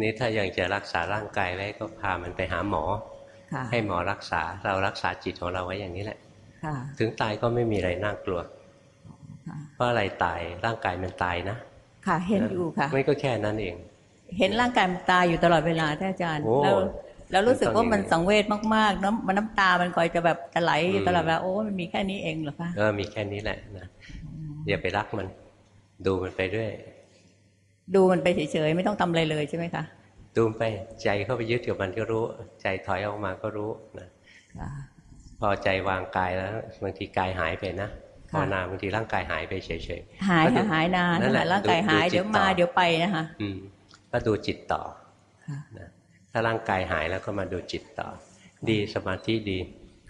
นี่ถ้ายังจะรักษาร่างกายไว้ก็พามันไปหาหมอค่ะ ให้หมอรักษาเรารักษาจิตของเราไว้อย่างนี้แหละค่ะถึงตายก็ไม่มีอะไรน่ากลัวค่ะเพราะอะไรตายร่างกายมันตายนะค่ะ เห็นอยู่ค่ะ ไม่ก็แค่นั้นเอง เห็นร่างกายมันตายอยู่ตลอดเวลาท่านอาจารย์โอ้แล้วแล้วรู้สึกว่ามันมันต้องสังเวชมากๆน้ำมันน้ำตามันคอยจะแบบจะไหลอยู่อืมตลอดเวลาโอ้มันมีแค่นี้เองเหรอคะเออมีแค่นี้แหละนะอย่าไปรักมัน ดูมันไปเรื่อยดูมันไปเฉยๆไม่ต้องทำอะไรเลยใช่ไหมคะ ดูมันไปใจเข้าไปยึดกับมันก็รู้ ใจถอยออกมาก็รู้นะค่ะพอใจวางกายแล้วบางทีกายหายไปนะภาค่ะวนาบางทีร่างกายหายไปเฉยหายก็ดูค่ะหายนานนั่นแหละร่างกายดูหายดูจิตเดี๋ยวมาต่อเดี๋ยวไปนะคะๆอืมก็ดูจิตต่อค่ะนะถ้าร่างกายหายแล้วก็มาดูจิตต่อ ดีสมาธิดี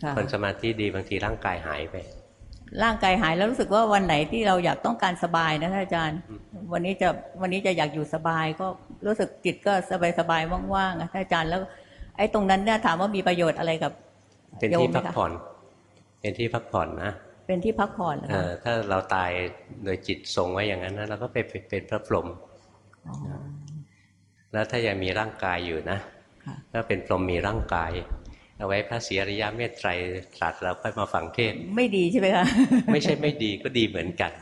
ค่ะคนสมาธิดีบางทีร่างกายหายไป ร่างกายหายแล้วรู้สึกว่าวันไหนที่เราอยากต้องการสบายนะท่านอาจารย์ วันนี้จะวันนี้จะอยากอยู่สบายก็ รู้สึกจิตก็สบายสบายๆว่างๆอะท่านอาจารย์แล้ว ไอ้ตรงนั้นเนี่ยถามว่ามีประโยชน์อะไรกับเป็นโยที่มไหมพักคะผ่อน เป็นที่พักผ่อนนะเป็นที่พักผ่อนเหรอเอคะอถ้าเราตายโดยจิตทรงไว้อย่างนั้นนะเราก็ไปเป็นเป็นพระพรหมอ๋อแล้วถ้ายังมีร่างกายอยู่นะค่ะถ้าเป็นพรหมมีร่างกายเอาไว้พระศรีอริยเมตไตรตรัสแล้วค่อยมาฟังเทศน์ไม่ดีใช่ไหมคะไม่ใช่ไม่ดีก็ดีเหมือนกัน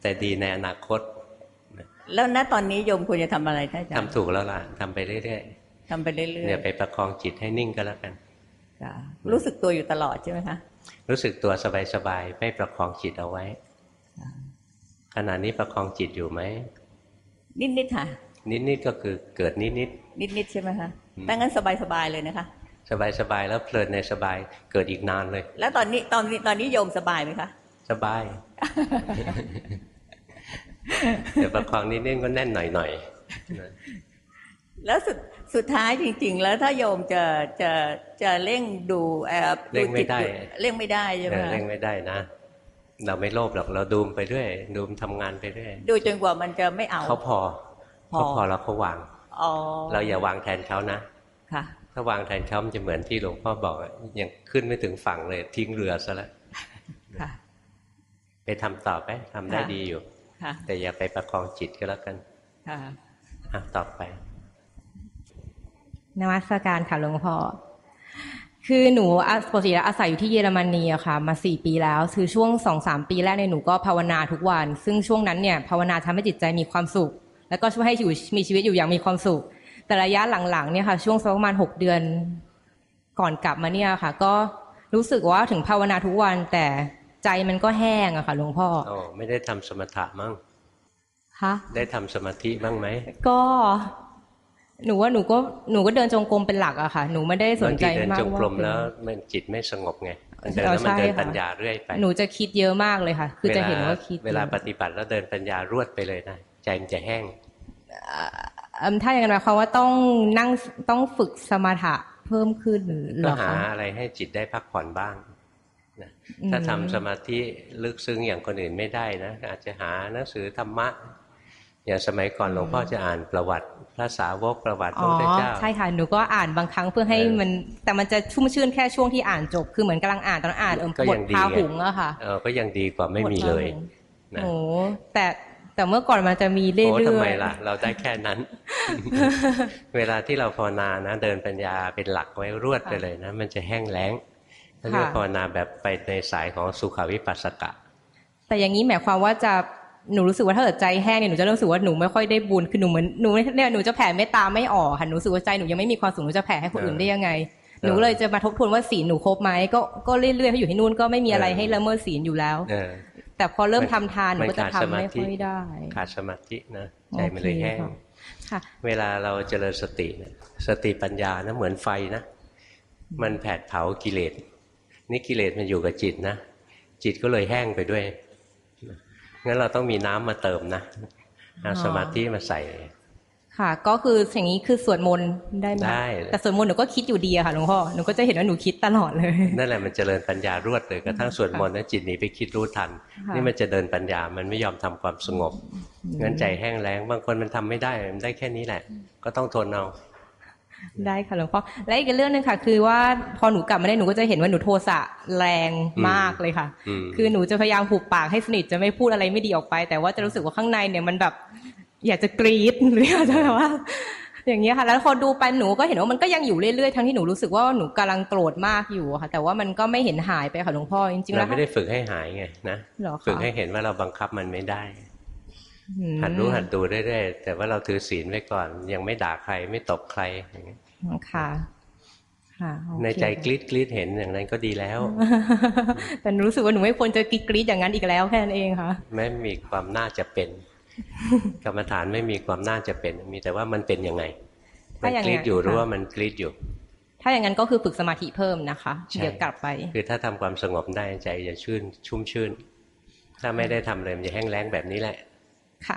แต่ดีในอนาคต แล้วณตอนนี้โยมควรจะทำอะไรท่านอาจารทำย์ถูกแล้วล่ะทำไปเรื่อยทำไปเรื่ๆอยเนี่ยไปประคองจิตให้นิ่งก็แล้วกันๆจ้ะรู้สึกตัวอยู่ตลอดใช่ไหมคะรู้สึกตัวสบายๆไม่ประคองจิตเอาไว้ขณะนี้ประคองจิตอยู่ไหมนิดๆค่ะ นิดๆก็คือเกิดนิดนิดๆใช่ไหมคะอืมดังนั้นสบายๆเลยนะคะๆสบายๆแล้วเพลินในสบายเกิดอีกนานเลย แล้วตอนนี้ตอนนี้ตอนนี้โยมสบายไหมคะ สบาย เดี๋ยวประคองนิดๆก็แน่นหน่อยๆนะแล้วสุดสุดท้ายจริง ๆ แล้วถ้าโยมจะจะจะเร่งดูเอ่อเร่งไม่ได้จิตอยู่เร่งไม่ได้ใช่ไหมเออคะเร่งไม่ได้นะเราไม่โลภหรอกเราดูมไปเรื่อยดูมทำงานไปเรื่อยดูจนกว่ามันจะไม่เอาเขาพอพอเขาพอแล้วเขาวางอ๋อเราอย่าวางแทนเขานะค่ะถ้าวางแทนเขามันจะเหมือนที่หลวงพ่อบอกอะยังขึ้นไม่ถึงฝั่งเลยทิ้งเรือซะแล้วค่ะไปทำต่อไปทำได้ค่ะดีอยู่ค่ะ แต่อย่าไปประคองจิตก็แล้วกันค่ะอะต่อไปนมัสการค่ะหลวงพ่อคือหนูอะปกติแล้วอาศัยอยู่ที่เยอรมนีอะค่ะ มาสี่ปีแล้ว คือช่วงสองสามปีแรกเนี่ยหนูก็ภาวนาทุกวัน ซึ่งช่วงนั้นเนี่ยภาวนาทำให้จิตใจมีความสุข แล้วก็ช่วยให้อยู่มีชีวิตอยู่อย่างมีความสุข แต่ระยะหลังๆเนี่ยค่ะ ช่วงสักประมาณหกเดือนก่อนกลับมาเนี่ยค่ะ ก็รู้สึกว่าถึงภาวนาทุกวันแต่ ใจมันก็แห้งอะค่ะหลวงพ่ออ๋อไม่ได้ทำสมถะมั้งคะได้ทำสมาธิบ้างไหมก็ หนูว่าหนูก็หนูก็เดินจงกรมเป็นหลักอะค่ะ หนูไม่ได้สนใจบางทีเดินมากจงกรมว่าเป็นแล้วมันจิตไม่สงบไงมันเดินแล้วเออมันเดินใช่ค่ะปัญญาเรื่อยไปหนูจะคิดเยอะมากเลยค่ะ คือจะเห็นว่าคิด เวลาปฏิบัติแล้วเดินปัญญารวดไปเลยนะใจมันจะแห้งเอิ่มถ้าอย่างนั้นหมายความว่าต้องนั่งต้องฝึกสมถะเพิ่มขึ้นเหรก็อหาคะอะไรให้จิตได้พักผ่อนบ้าง นะอืมถ้าทำสมาธิลึกซึ้งอย่างคนอื่นไม่ได้นะอาจจะหาหนังสือธรรมะ อย่างสมัยก่อนหลวงพ่อจะอ่านประวัติพระสาวกประวัติพอ๋ระอพุทธเจ้าใช่ค่ะหนูก็อ่านบางครั้งเพื่อให้เออมันแต่มันจะชุ่มชื่นแค่ช่วงที่อ่านจบ คือเหมือนกำลังอ่านตอนอ่านเอิ่มก็บยัทงดีพาไงหุงอะค่ะเออก็ยังดีกว่าไม่มีเลยบทพาหุงนะโอ้แต่แต่เมื่อก่อนมันจะมีเรื่โอ้อยๆทำไมล่ะ เราได้แค่นั้น เวลาที่เราภาวนานะ เดินปัญญาเป็นหลักไว้รวดไปเลยนะ มันจะแห้งแล้ง เขาเรียกว่าภาวนาแบบไปในสายของสุขวิปัสสกะ แต่อย่างนี้หมายความว่าจะหนูรู้สึกว่าถ้าเกิดใจแห้งเนี่ยหนูจะรู้สึกว่าหนูไม่ค่อยได้บุญคือหนูเหมือนหนูเนี่ยหนูจะแผ่เมตตาไม่ออกค่ะหนูรู้สึกว่าใจหนูยังไม่มีความสุขหนูจะแผ่ให้คนอื่นได้ยังไง หนูเลยจะมาทบทวนว่าศีลหนูครบไหมก็ก็เรื่อยๆให้อยู่ที่นู่นก็ไม่มีอะไรเออให้ละเมิดศีลอยู่แล้วเออแต่พอเริ่มทำทานหนูมันก็จะขาดทำสมาไม่ธิค่อยได้ ขาดสมาธินะใจมันเลยแห้งโอเคค่ะเวลาเราเจริญสติเนี่ยสติปัญญานะเหมือนไฟนะ มันแผดเผากิเลส นี่กิเลสมันอยู่กับจิตนะ จิตก็เลยแห้งไปด้วย งั้นเราต้องมีน้ำมาเติมนะเอาสมาธิมาใส่ ค่ะ ก็คืออย่างนี้คือสวดมนต์ได้ไหมได้แต่สวดมนต์หนูก็คิดอยู่ดีอะค่ะหลวงพ่อหนูก็จะเห็นว่าหนูคิดตลอดเลยนั่นแหละมันเจริญปัญญารวดเลยกระทั่งสวดมนต์นะจิตหนีไปคิดรู้ทันค่ะนี่มันจะเดินปัญญามันไม่ยอมทำความสงบงั้นใจแห้งแล้งบางคนมันทำไม่ได้มันได้แค่นี้แหละ ก็ต้องทนเอา ได้ค่ะหลวงพ่อและอีกเรื่องหนึงค่ะ คือว่าพอหนูกลับมาได้หนูก็จะเห็นว่าหนูโทสะแรงมากเลยค่ะอืมคือหนูจะพยายามหุบปากให้สนิทจะไม่พูดอะไรไม่ดีออกไป แต่ว่าจะรู้สึกว่าข้างในเนี่ยมันแบบ อยากจะกรี๊ดหรืออยากจะแบบว่า อย่างเงี้ยค่ะ แล้วพอดูไปหนูก็เห็นว่ามันก็ยังอยู่เรื่อยๆทั้งที่หนูรู้สึกว่าหนูกำลังโกรธมากอยู่อะค่ะ แต่ว่ามันก็ไม่เห็นหายไปค่ะหลวงพ่อจริงๆแล้เราวไม่ได้ฝึกให้หายไงนะเหรอคะฝึกให้เห็นว่าเราบังคับมันไม่ได้อืม หัดรู้หัดดูเรื่อยๆแต่ว่าเราถือศีลไว้ก่อน ยังไม่ด่าใครไม่ตบใครอย่างเงี้ยค่ะค่ะโอเคในใจกรี๊ดกรี๊ดเห็นอย่างนั้นก็ดีแล้ว แต่หนูรู้สึกว่าหนูไม่ควรจะกรี๊ดกรี๊ดอย่างนั้นอีกแล้วแค่นั้นเองค่ะไม่มีความน่าจะเป็น กรรมฐานไม่มีความน่าจะเป็น มีแต่ว่ามันเป็นยังไงมัถ้านอย่างกรี๊ดอยู่นั้นรู้ค่ะว่ามันกรี๊ดอยู่ ถ้าอย่างนั้นก็คือฝึกสมาธิเพิ่มนะคะใช่เดี๋ยวกลับไป คือถ้าทำความสงบได้ใจจะชื่นชุ่มชื่น ถ้าไม่ได้ทำเลยมันจะแห้งแล้งแบบนี้แหละ ค่ะ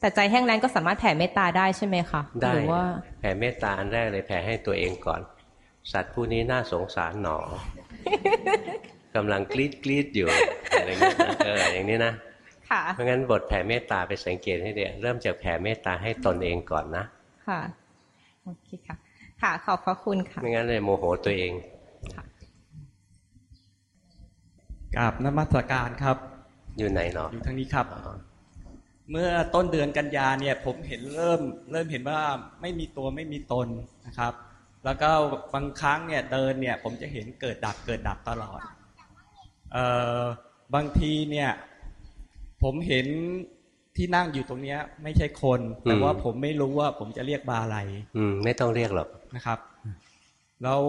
แต่ใจแห้งแล้งก็สามารถแผ่เมตตาได้ใช่ไหมคะได้หรือว่า แผ่เมตตาอันแรกเลยแผ่ให้ตัวเองก่อน สัตว์ผู้นี้น่าสงสารหนอกำลังกรีดกรีดอยู่อะไรเงี้ยนะเอออย่างนี้นะค่ะเพราะงั้นบทแผ่เมตตาไปสังเกตให้เดียเริ่มจากแผ่เมตตาให้ตนเองก่อนนะ ค่ะโอเคค่ะ ค่ะ ขอบพระคุณค่ะ ไม่งั้นเลยโมโหตัวเองกราบนมัสการครับ อยู่ไหนเนาะอยู่ทางนี้ครับอ๋อ เมื่อต้นเดือนกันยาเนี่ยผมเห็นเริ่มเริ่มเห็นว่าไม่มีตัวไม่มีตนนะครับ แล้วก็บางครั้งเนี่ยเดินเนี่ยผมจะเห็นเกิดดับเกิดดับตลอดเอ่อบางทีเนี่ยผมเห็นที่นั่งอยู่ตรงเนี้ย ไม่ใช่คน แต่ว่าผมไม่รู้ว่าผมจะเรียกบาอะไร อืม ไม่ต้องเรียกหรอกนะครับ แล้ว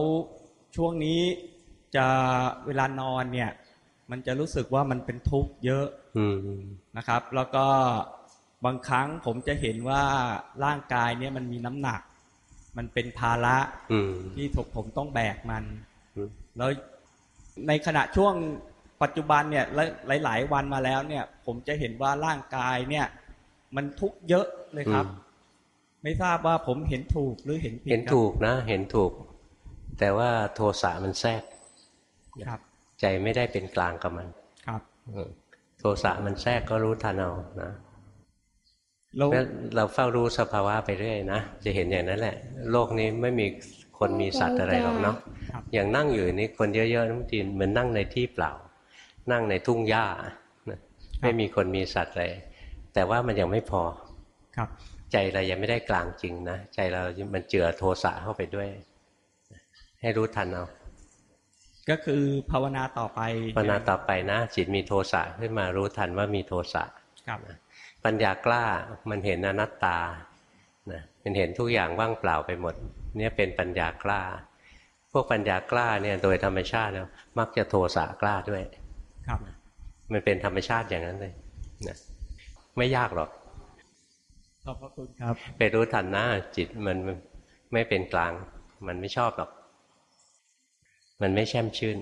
ช่วงนี้จะเวลานอนเนี่ย มันจะรู้สึกว่ามันเป็นทุกข์เยอะ อืม นะครับ แล้วก็บางครั้งผมจะเห็นว่าร่างกายเนี่ยมันมีน้ำหนัก มันเป็นภาระอืมที่ผมต้องแบกมันอืมแล้วในขณะช่วงปัจจุบันเนี่ยหลายหลาย ๆ วันมาแล้วเนี่ย ผมจะเห็นว่าร่างกายเนี่ย มันทุกข์เยอะเลยครับ ไม่ทราบว่าผมเห็นถูกหรือเห็นผิดเห็นครับถูกนะ เห็นถูก แต่ว่าโทสะมันแทรกครับ ใจไม่ได้เป็นกลางกับมันครับเออ โทสะมันแทรกก็รู้ทันเอานะแล้วงั้นเราเฝ้ารู้สภาวะไปเรื่อยนะจะเห็นอย่างนั้นแหละ โลกนี้ไม่มีคนมีสัตว์อะไรหรอกเนาะครับอย่างนั่งอยู่นี่คนเยอะๆน้ำจีนเหมือนนั่งในที่เปล่า นั่งในทุ่งหญ้านะไม่มีคนมีสัตว์อะไรแต่ว่ามันยังไม่พอครับ ใจเรายังไม่ได้กลางจริงนะใจเรามันเจือโทสะเข้าไปด้วย ให้รู้ทันเอา ก็คือภาวนาต่อไปภาวนาต่อไปนะ จิตมีโทสะขึ้นมารู้ทันว่ามีโทสะครับปัญญากล้ามันเห็นอนัตตานะมันเห็นทุกอย่างว่างเปล่าไปหมด เนี่ยเป็นปัญญากล้า พวกปัญญากล้าเนี่ยโดยธรรมชาติแล้วมักจะโทสะกล้าด้วย ครับ มันเป็นธรรมชาติอย่างนั้นเลยนะไม่ยากหรอกขอบพระคุณครับ ไปรู้ทันนะจิตมันไม่เป็นกลาง มันไม่ชอบหรอก มันไม่แช่มชื่น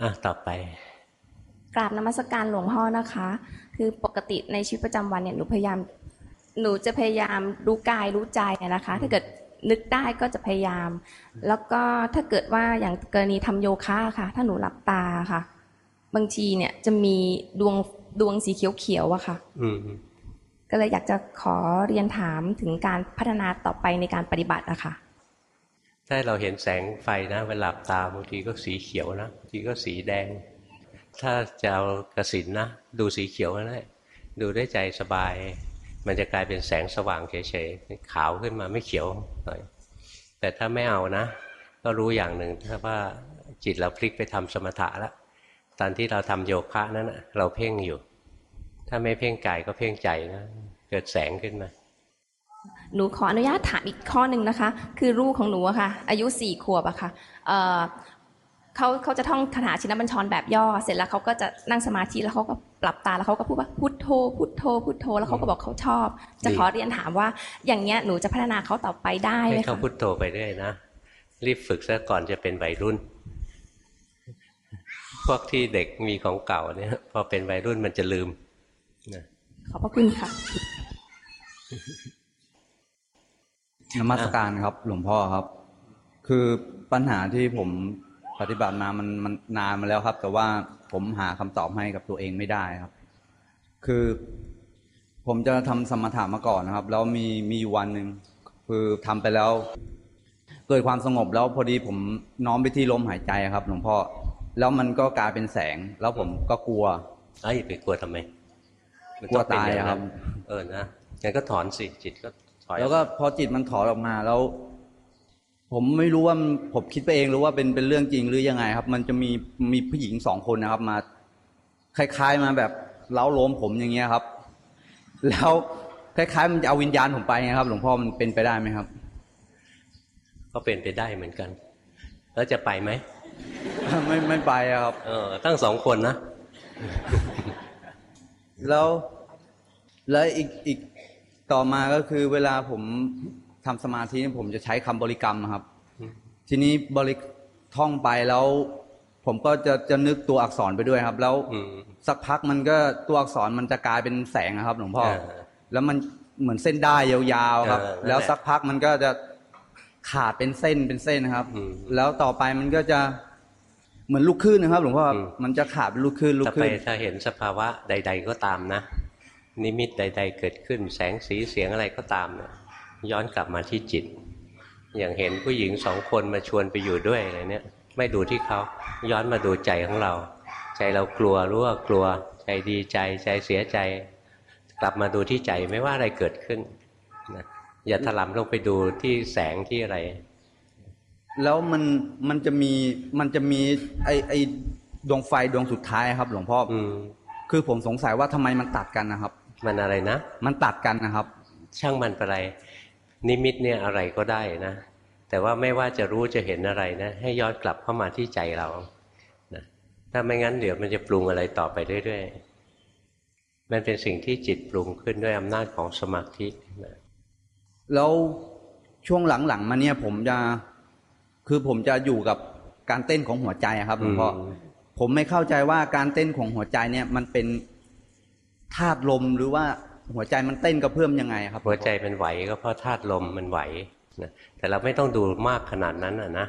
อะต่อไปกราบนมัสการหลวงพ่อนะคะ คือปกติในชีวิตประจำวันเนี่ยหนูพยายามหนูจะพยายามรู้กายรู้ใจอะนะคะ ถ้าเกิดนึกได้ก็จะพยายาม แล้วก็ถ้าเกิดว่าอย่างกรณีทำโยคะค่ะ ถ้าหนูหลับตาค่ะ บางทีเนี่ยจะมีดวงดวงสีเขียวๆอะค่ะ อืมก็เลยอยากจะขอเรียนถามถึงการพัฒนาต่อไปในการปฏิบัติอะค่ะ ถ้าเราเห็นแสงไฟนะเวลาหลับตาบางทีก็สีเขียวนะบางทีก็สีแดง ถ้าจะเอากสินนะดูสีเขียวก็ได้ดูด้วยใจสบาย มันจะกลายเป็นแสงสว่างเฉยๆขาวขึ้นมาไม่เขียวหน่อยแต่ถ้าไม่เอานะ ก็รู้อย่างหนึ่งถ้าว่าจิตเราพลิกไปทำสมถะแล้วตอนที่เราทำโยคะนั้นนะเราเพ่งอยู่ ถ้าไม่เพ่งกายก็เพ่งใจนะเกิดแสงขึ้นมา หนูขออนุญาตถามอีกข้อหนึ่งนะคะ คือลูกของหนูอะค่ะ อายุสี่ขวบอะค่ะเอ่อเขาเขาจะท่องคาถาชินบัญชรแบบย่อ เสร็จแล้วเขาก็จะนั่งสมาธิแล้วเขาก็หลับตาแล้วเขาก็พูดว่าพุทโธพุทโธพุทโธแล้วเขาก็บอกเขาชอบ จะดีขอเรียนถามว่า อย่างเงี้ยหนูจะพัฒนาเขาต่อไปได้ไหมให้เขาคะพุทโธไปเรื่อยนะรีบฝึกซะก่อนจะเป็นวัยรุ่น พวกที่เด็กมีของเก่าเนี่ยพอเป็นวัยรุ่นมันจะลืมนะขอบพระคุณค่ะ นมัสการครับ หลวงพ่อครับ คือปัญหาที่ผมปฏิบัติมามันมันนานมาแล้วครับ แต่ว่าผมหาคำตอบให้กับตัวเองไม่ได้ครับ คือผมจะทำสมถะมาก่อนนะครับ แล้วมีมีอยู่วันหนึ่งคือทำไปแล้วเกิดความสงบแล้วพอดีผมน้อมไปที่ลมหายใจครับ หลวงพ่อแล้วมันก็กลายเป็นแสง แล้วผมก็กลัวไอ้ยไปกลัวทำไมมันกลัวองเป็นองตายอะครับนั้นเออนะงั้นก็ถอนสิจิตก็ถอย แล้วก็พอจิตมันถอนออกมาแล้ว ผมไม่รู้ว่ามันผมคิดไปเองหรือว่าเป็นเป็นเรื่องจริงหรือยังไงครับ มันจะมีมีผู้หญิงสองคนนะครับ มา คล้าย ๆมาแบบเล้าโลมผมอย่างเงี้ยครับ แล้วคล้ายๆมันจะเอาวิญญาณผมไปไงครับ หลวงพ่อมันเป็นไปได้ไหมครับ ก็เป็นไปได้เหมือนกัน แล้วจะไปไหมไม่ไม่ไปอะครับ เออ ตั้งสองคนนะ แล้ว แล้วอีกอีก ต่อมาก็คือเวลาผมทำสมาธิผมจะใช้คำบริกรรมอะครับ ทีนี้บริท่องไปแล้ว ผมก็จะจะนึกตัวอักษรไปด้วยครับ แล้วอืมสักพักมันก็ตัวอักษรมันจะกลายเป็นแสงอะครับ หลวงพ่อเออแล้วมันเหมือนเส้นได้ยาวๆครับเออนั่นแหละแล้วสักพักมันก็จะขาดเป็นเส้นเป็นเส้นนะครับอืมแล้วต่อไปมันก็จะเหมือนลูกคลื่นนะครับ หลวงพ่ออมมันจะขาดเป็นลูกคลื่นลูกต่อคไปลื่นถ้าเห็นสภาวะใด ๆ ก็ตามนะ นิมิตใด ๆ เกิดขึ้นแสงสีเสียงอะไรก็ตามเนี่ยย้อนกลับมาที่จิต อย่างเห็นผู้หญิงสองคนมาชวนไปอยู่ด้วยอะไรเนี่ยไม่ดูที่เขาย้อนมาดูใจของเรา ใจเรากลัวรู้ว่ากลัว ใจดีใจใจเสียใจ กลับมาดูที่ใจไม่ว่าอะไรเกิดขึ้นนะอย่าถลำลงไปดูที่แสงที่อะไร แล้วมันมันจะมีมันจะมีไอไอดวงไฟดวงสุดท้ายครับ หลวงพ่อออืมคือผมสงสัยว่าทำไมมันตัดกันนะครับ มันอะไรนะ มันตัดกันนะครับ ช่างมันไปอะไรนิมิตเนี่ยอะไรก็ได้นะ แต่ว่าไม่ว่าจะรู้จะเห็นอะไรนะให้ย้อนกลับเข้ามาที่ใจเรานะถ้าไม่งั้นเดี๋ยวมันจะปรุงอะไรต่อไปเรื่อยๆมันเป็นสิ่งที่จิตปรุงขึ้นด้วยอำนาจของสมาธินะแล้วช่วงหลังๆมาเนี่ยผมจะคือผมจะอยู่กับการเต้นของหัวใจอะครับหลวงพ่ออผมไม่เข้าใจว่าการเต้นของหัวใจเนี่ยมันเป็น ธาตุลมหรือว่าหัวใจมันเต้นกระเพื่อมยังไงครับ หัวใจมันไหวก็เพราะธาตุลมมันไหวนะแต่เราไม่ต้องดูมากขนาดนั้นอะนะ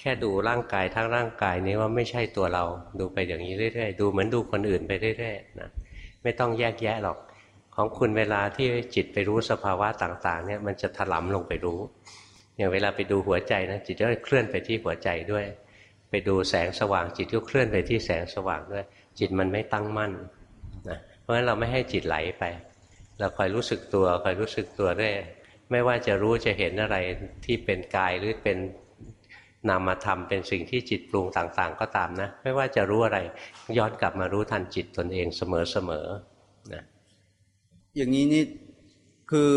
แค่ดูร่างกายทั้งร่างกายนี้ว่าไม่ใช่ตัวเราดูไปอย่างนี้เรื่อยๆ ดูเหมือนดูคนอื่นไปเรื่อยๆนะไม่ต้องแยกแยะหรอก ของคุณเวลาที่จิตไปรู้สภาวะต่างๆ เนี่ยมันจะถลำลงไปรู้อย่างเวลาไปดูหัวใจนะจิตก็เคลื่อนไปที่หัวใจด้วย ไปดูแสงสว่างจิตก็เคลื่อนไปที่แสงสว่างด้วย จิตมันไม่ตั้งมั่น เพราะฉะนั้นเราไม่ให้จิตไหลไป เราคอยรู้สึกตัวคอยรู้สึกตัวด้วยไม่ว่าจะรู้จะเห็นอะไรที่เป็นกายหรือเป็นนามธรรมเป็นสิ่งที่จิตปรุงต่างๆ ก็ตามนะ ไม่ว่าจะรู้อะไร ย้อนกลับมารู้ทันจิตตนเองเสมอๆนะอย่างนี้นี่คือ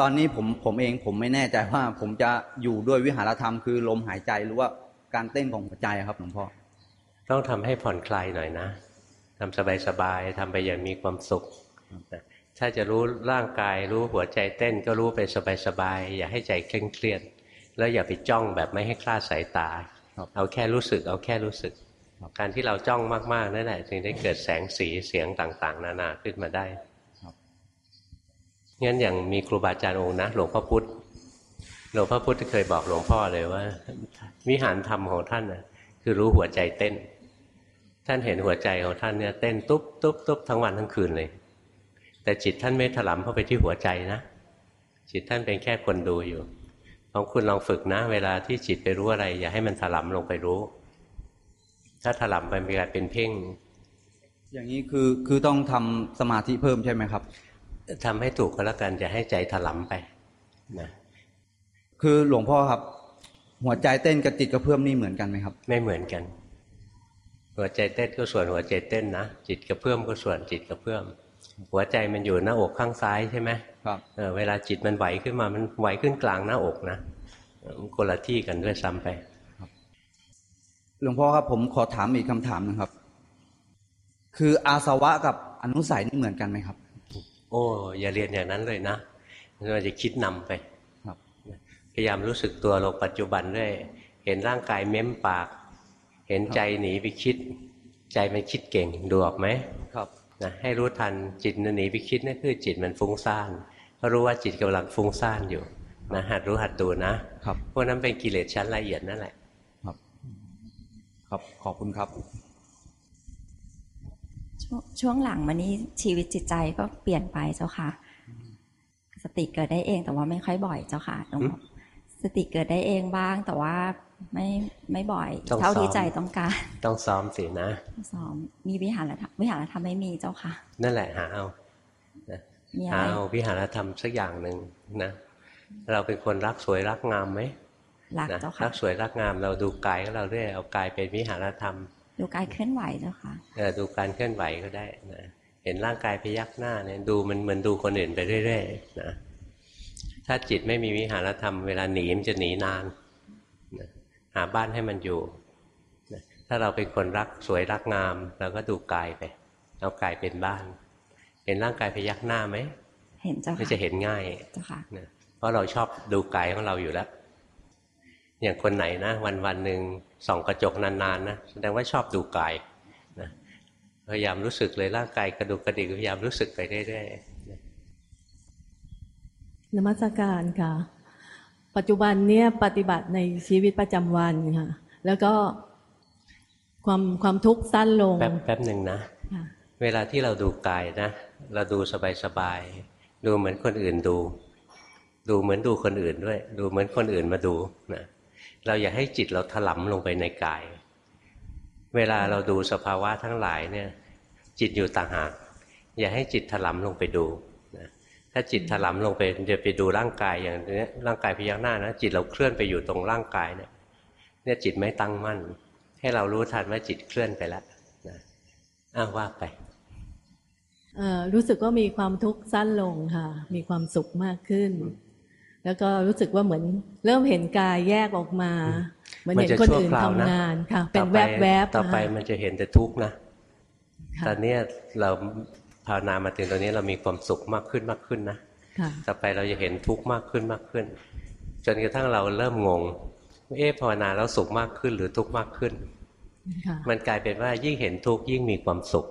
ตอนนี้ผมผมเองผมไม่แน่ใจว่า ผมจะอยู่ด้วยวิหารธรรมคือลมหายใจหรือว่าการเต้นของหัวใจครับหลวงพ่อต้องทำให้ผ่อนคลายหน่อยนะ ทำสบายๆทำไปอย่างมีความสุขนะถ้าจะรู้ร่างกายรู้หัวใจเต้นก็รู้ไปสบายๆอย่าให้ใจเคร่งเครียด แล้วอย่าไปจ้องแบบไม่ให้คลาดสายตาครับเอาแค่รู้สึกเอาแค่รู้สึก การที่เราจ้องมากๆนั่นแหละจึงได้เกิดแสงสีเสียงต่างๆ นานาขึ้นมาได้งั้นอย่างมีครูบาอาจารย์องค์นะหลวงพ่อพุธหลวงพ่อพุธเคยบอกหลวงพ่อเลยว่า วิหารธรรมของท่านนะคือรู้หัวใจเต้น ท่านเห็นหัวใจของท่านเนี่ยเต้นตุ๊บตุ๊บตุ๊บทั้งวันทั้งคืนเลย แต่จิตท่านไม่ถลำเข้าไปที่หัวใจนะ จิตท่านเป็นแค่คนดูอยู่ของคุณลองฝึกนะ เวลาที่จิตไปรู้อะไร อย่าให้มันถลำลงไปรู้ ถ้าถลำไปมันกลายเป็นเพ่ง อย่างนี้คือคือต้องทำสมาธิเพิ่มใช่ไหมครับทำให้ถูกก็แล้วกันอย่าให้ใจถลำไปนะคือหลวงพ่อครับ หัวใจเต้นกับจิตกระเพื่อมนี่เหมือนกันไหมครับ ไม่เหมือนกัน หัวใจเต้นก็ส่วนหัวใจเต้นนะ จิตกระเพื่อมก็ส่วนจิตกระเพื่อม หัวใจมันอยู่หน้าอกข้างซ้ายใช่ไหมครับเออเวลาจิตมันไหวขึ้นมามันไหวขึ้นกลางหน้าอกนะเออมันคนละที่กันด้วยซ้ำไปหลวงพ่อครับผมขอถามอีกคำถามหนึงครับ คืออาสวะกับอนุสัยนี่เหมือนกันไหมครับ โอ้อย่าเรียนอย่างนั้นเลยนะมันจะคิดนำไปครับพยายามรู้สึกตัวลงปัจจุบันด้วย เห็นร่างกายเม้มปาก เห็นใจหนีไปคิด ใจมันคิดเก่งดูออกไหมครับนะให้รู้ทันจิตมันหนีไปคิดนั่นคือจิตมันฟุ้งซ่านก็รู้ว่าจิตกำลังฟุ้งซ่านอยู่นะหัดรู้หัดดูนะครับพวกนั้นเป็นกิเลสชั้นละเอียดนั่นแหละ ครับ ครับขอบคุณครับช่วงช่วงหลังมานี้ชีวิตจิตใจก็เปลี่ยนไปเจ้าค่ะ สติเกิดได้เองแต่ว่าไม่ค่อยบ่อยเจ้าค่ะต้องบอกสติเกิดได้เองบ้าง แต่ว่า ไม่ไม่บ่อยต้องเท่าที่ซ้อมใจต้องการ ต้องซ้อมสินะซ้อมมีวิหารธรรมวิหารธรรมไม่มีเจ้าค่ะ นั่นแหละหาเอามีอะหาไรเอาวิหารธรรมสักอย่างหนึ่งนะเราเป็นคนรักสวยรักงามไหมหลักนะเจ้ารัค่ะกสวยรักงามเราดูกายของเราเรื่อยเอากายเป็นวิหารธรรม ดูกายเคลื่อนไหวเจ้าค่ะเออดูการเคลื่อนไหวก็ได้นะเห็นร่างกายพยักหน้าเนี่ยดูมันเหมือนดูคนอื่นไปเรื่อยๆนะถ้าจิตไม่มีวิหารธรรมเวลาหนีมันจะหนีนานนะ หาบ้านให้มันอยู่นะถ้าเราเป็นคนรักสวยรักงาม เราก็ดูกายไป เอากายเป็นบ้านเห็นร่างกายพยักหน้าไหม เห็นเจ้าไม่ค่ะจะเห็นง่ายเจ้าค่ะนะเพราะเราชอบดูกายของเราอยู่แล้ว อย่างคนไหนนะ วันวันหนึ่งส่องกระจกนานๆนะแสดงว่าชอบดูกายนะพยายามรู้สึกเลยร่างกายกระดุกกระดิกพยายามรู้สึกไปเรื่อยๆนะนมัสการค่ะ ปัจจุบันเนี่ยปฏิบัติในชีวิตประจำวันค่ะแล้วก็ความความทุกข์สั้นลง แป๊บแป๊บหนึ่งนะค่ะเวลาที่เราดูกายนะ เราดูสบายๆดูเหมือนคนอื่นดู ดูเหมือนดูคนอื่นด้วย ดูเหมือนคนอื่นมาดูนะเราอย่าให้จิตเราถลำลงไปในกาย เวลาเราดูสภาวะทั้งหลายเนี่ย จิตอยู่ต่างหาก อย่าให้จิตถลำลงไปดูนะ ถ้าจิตถลำลงไปจะไปดูร่างกายอย่างนี้ร่างกายพยักหน้านะจิตเราเคลื่อนไปอยู่ตรงร่างกายเนี่ยเนี่ยจิตไม่ตั้งมั่น ให้เรารู้ทันว่าจิตเคลื่อนไปแล้วนะอ้าวว่าไปเอ่อรู้สึกว่ามีความทุกข์สั้นลงค่ะ มีความสุขมากขึ้น แล้วก็รู้สึกว่าเหมือนเริ่มเห็นกายแยกออกมา เหมือนเห็นคนอื่นทำงานค่ะ เป็นแวบแวบๆต่อไปค่ะมันจะเห็นแต่ทุกข์นะค่ะตอนเนี้ยเรา ภาวนามาถึงตอนนี้เรามีความสุขมากขึ้นมากขึ้นนะค่ะต่อไปเราจะเห็นทุกข์มากขึ้นมากขึ้น จนกระทั่งเราเริ่มงง เอ๊ะภาวนาแล้วสุขมากขึ้นหรือทุกข์มากขึ้นค่ะมันกลายเป็นว่ายิ่งเห็นทุกข์ยิ่งมีความสุข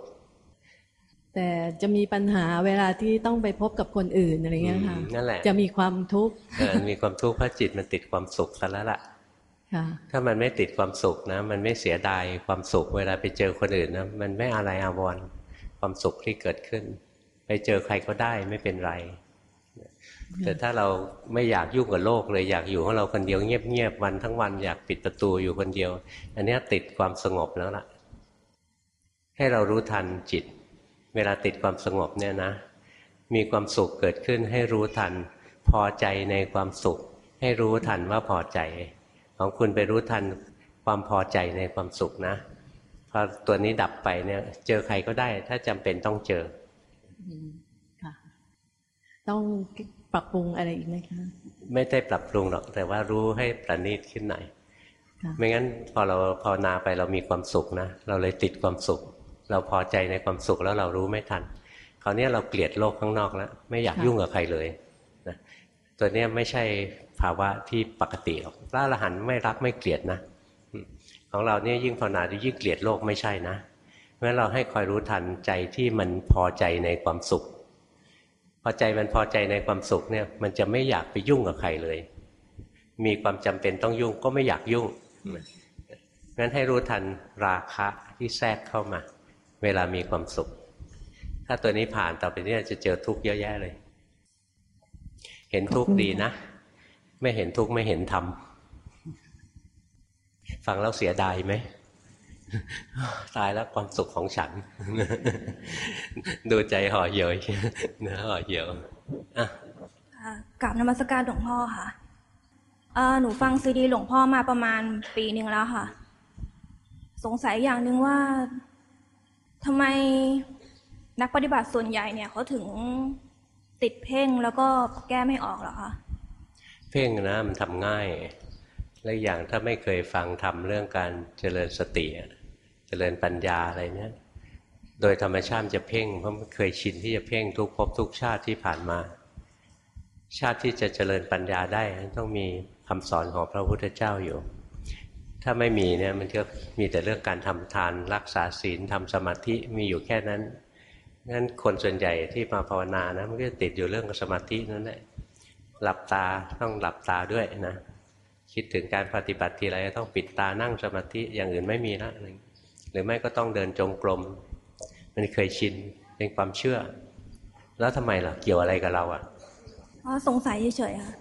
แต่จะมีปัญหาเวลาที่ต้องไปพบกับคนอื่นอะไรเงี้ยค่ะอืมนั่นแหละจะมีความทุกข์เออมีความทุกข์เพราะจิตมันติดความสุขซะแล้วล่ะค่ะถ้ามันไม่ติดความสุขนะ มันไม่เสียดายความสุข เวลาไปเจอคนอื่นนะมันไม่อะไรอาวรณ์ ความสุขที่เกิดขึ้น ไปเจอใครก็ได้ไม่เป็นไร แต่ถ้าเราไม่อยากยุ่งกับโลกเลยอยากอยู่ของเราคนเดียวเงียบๆวันทั้งวันอยากปิดประตูอยู่คนเดียว อันเนี้ยติดความสงบแล้วล่ะ ให้เรารู้ทันจิต เวลาติดความสงบเนี่ยนะ มีความสุขเกิดขึ้นให้รู้ทัน พอใจในความสุข ให้รู้ทันว่าพอใจ ของคุณไปรู้ทันความพอใจในความสุขนะพ อตัวนี้ดับไปเนี่ย เจอใครก็ได้ ถ้าจำเป็นต้องเจอค่ะต้องปรับปรุงอะไรอีกไหมคะ ไม่ได้ปรับปรุงหรอก แต่ว่ารู้ให้ประณีตขึ้นหน่อยค่ะไม่งั้นพอเราภาวนาไปเรามีความสุขนะเราเลยติดความสุข เราพอใจในความสุขแล้วเรารู้ไม่ทันคราวนี้เราเกลียดโลกข้างนอกแล้วไม่อยากยุ่งกับใครเลยนะตัวเนี้ยไม่ใช่ภาวะที่ปกติหรอกพระอรหันต์ไม่รักไม่เกลียดนะอืม ของเราเนี่ยยิ่งภาวนายิ่งเกลียดโลกไม่ใช่นะเพราะฉะนั้นเราให้คอยรู้ทันใจที่มันพอใจในความสุข พอใจมันพอใจในความสุขเนี่ย มันจะไม่อยากไปยุ่งกับใครเลย มีความจำเป็นต้องยุ่งก็ไม่อยากยุ่งงั้นให้รู้ทันราคะที่แทรกเข้ามา เวลามีความสุข ถ้าตัวนี้ผ่านต่อไปเนี่ยจะเจอทุกข์เยอะแยะเลย เห็นทุกข์ดีนะ ไม่เห็นทุกข์ไม่เห็นธรรม ฟังแล้วเสียดายไหมตายแล้วความสุขของฉัน ดูใจห่อเหี่ยวเนื้อห่อเหี่ยวอะค่ะกราบนมัสการหลวงพ่อค่ะเอ่อหนูฟังซีดีหลวงพ่อมาประมาณปีหนึ่งแล้วค่ะ สงสัยอย่างหนึ่งว่าทำไมนักปฏิบัติส่วนใหญ่เนี่ยเขาถึงติดเพ่งแล้วก็แก้ไม่ออกเหรอคะเพ่งนะมันทำง่าย และอีกอย่างถ้าไม่เคยฟังทำเรื่องการเจริญสติเจริญปัญญาอะไรเนี่ยโดยธรรมชาติจะเพ่งเพราะเคยชินที่จะเพ่งทุกภพทุกชาติที่ผ่านมา ชาติที่จะเจริญปัญญาได้ต้องมีคำสอนของพระพุทธเจ้าอยู่ ถ้าไม่มีเนี่ยมันก็มีแต่เรื่องการทำทานรักษาศีลทำสมาธิมีอยู่แค่นั้นงั้นคนส่วนใหญ่ที่มาภาวนานะมันก็จะติดอยู่เรื่องสมาธินั่นแหละหลับตาต้องหลับตาด้วยนะ คิดถึงการปฏิบัติทีไรต้องปิดตานั่งสมาธิอย่างอื่นไม่มีละอะไรหรือไม่ก็ต้องเดินจงกรม มันเคยชินเป็นความเชื่อ แล้วทำไมล่ะ เกี่ยวอะไรกับเราอะอ๋อสงสัยเฉยๆค่ะ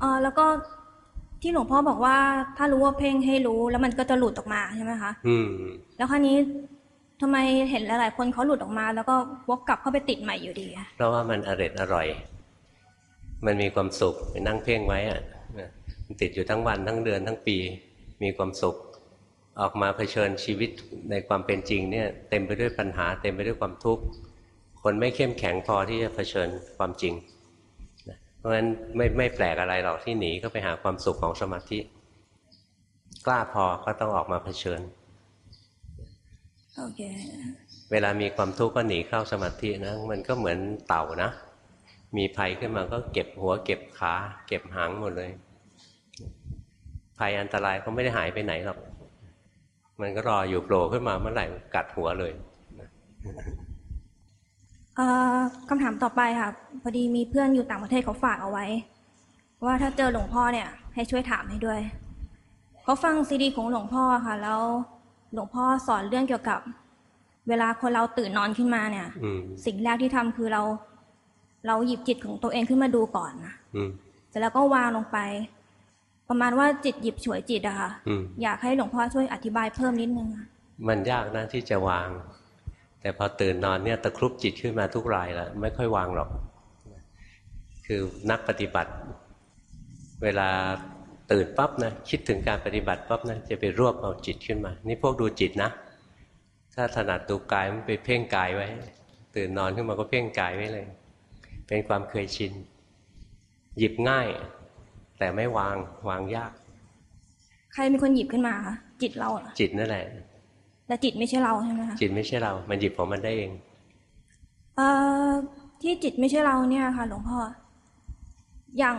เออแล้วก็ที่หลวงพ่อบอกว่าถ้ารู้ว่าเพ่งให้รู้แล้วมันก็จะหลุดออกมาใช่ไหมคะอืม แล้วคราวนี้ทำไมเห็นหลายๆคนเขาหลุดออกมา แล้วก็วกกลับเข้าไปติดใหม่อยู่ดีอะเพราะว่ามันอร่อยอร่อย มันมีความสุขไปนั่งเพ่งไว้อะนะมัน ติดอยู่ทั้งวันทั้งเดือนทั้งปี มีความสุข ออกมาเผชิญชีวิตในความเป็นจริงเนี่ยเต็มไปด้วยปัญหา เต็มไปด้วยความทุกข์คนไม่เข้มแข็งพอที่จะเผชิญความจริงนะเพราะฉะนั้นไม่ไม่แปลกอะไรหรอกที่หนีก็ไปหาความสุขของสมาธิ กล้าพอก็ต้องออกมาเผชิญ โอเค เวลามีความทุกข์ก็หนีเข้าสมาธินะ มันก็เหมือนเต่านะ มีภัยขึ้นมาก็เก็บหัวเก็บขา เก็บหางหมดเลย ภัยอันตรายก็ไม่ได้หายไปไหนหรอก มันก็รออยู่โผล่ขึ้นมาเมื่อไหร่กัดหัวเลยเอ่อคำถามต่อไปค่ะ พอดีมีเพื่อนอยู่ต่างประเทศเขาฝากเอาไว้ ว่าถ้าเจอหลวงพ่อเนี่ย ให้ช่วยถามให้ด้วยเขาฟังซีดีของหลวงพ่อค่ะ แล้วหลวงพ่อสอนเรื่องเกี่ยวกับ เวลาคนเราตื่นนอนขึ้นมาเนี่ยอืมสิ่งแรกที่ทำคือเรา เราหยิบจิตของตัวเองขึ้นมาดูก่อนนะอืมเสร็จแล้วก็วางลงไป ประมาณว่าจิตหยิบฉวยจิตอะค่ะอืมอยากให้หลวงพ่อช่วยอธิบายเพิ่มนิดนึงอะมันยากนะที่จะวาง แต่พอตื่นนอนเนี่ยตะครุบจิตขึ้นมาทุกรายแล้วไม่ค่อยวางหรอก คือนักปฏิบัติ เวลาตื่นปั๊บนะคิดถึงการปฏิบัติปั๊บนะจะไปรวบเอาจิตขึ้นมา นี่พวกดูจิตนะ ถ้าถนัดดูกายมันไปเพ่งกายไว้ ตื่นนอนขึ้นมาก็เพ่งกายไว้เลย เป็นความเคยชิน หยิบง่าย แต่ไม่วางวางยาก ใครเป็นคนหยิบขึ้นมาคะจิตเราเหรอจิตนั่นแหละแต่จิตไม่ใช่เราใช่ไหมคะจิตไม่ใช่เรา มันหยิบของมันได้เองเอ่อที่จิตไม่ใช่เราเนี่ยค่ะ หลวงพ่ออย่าง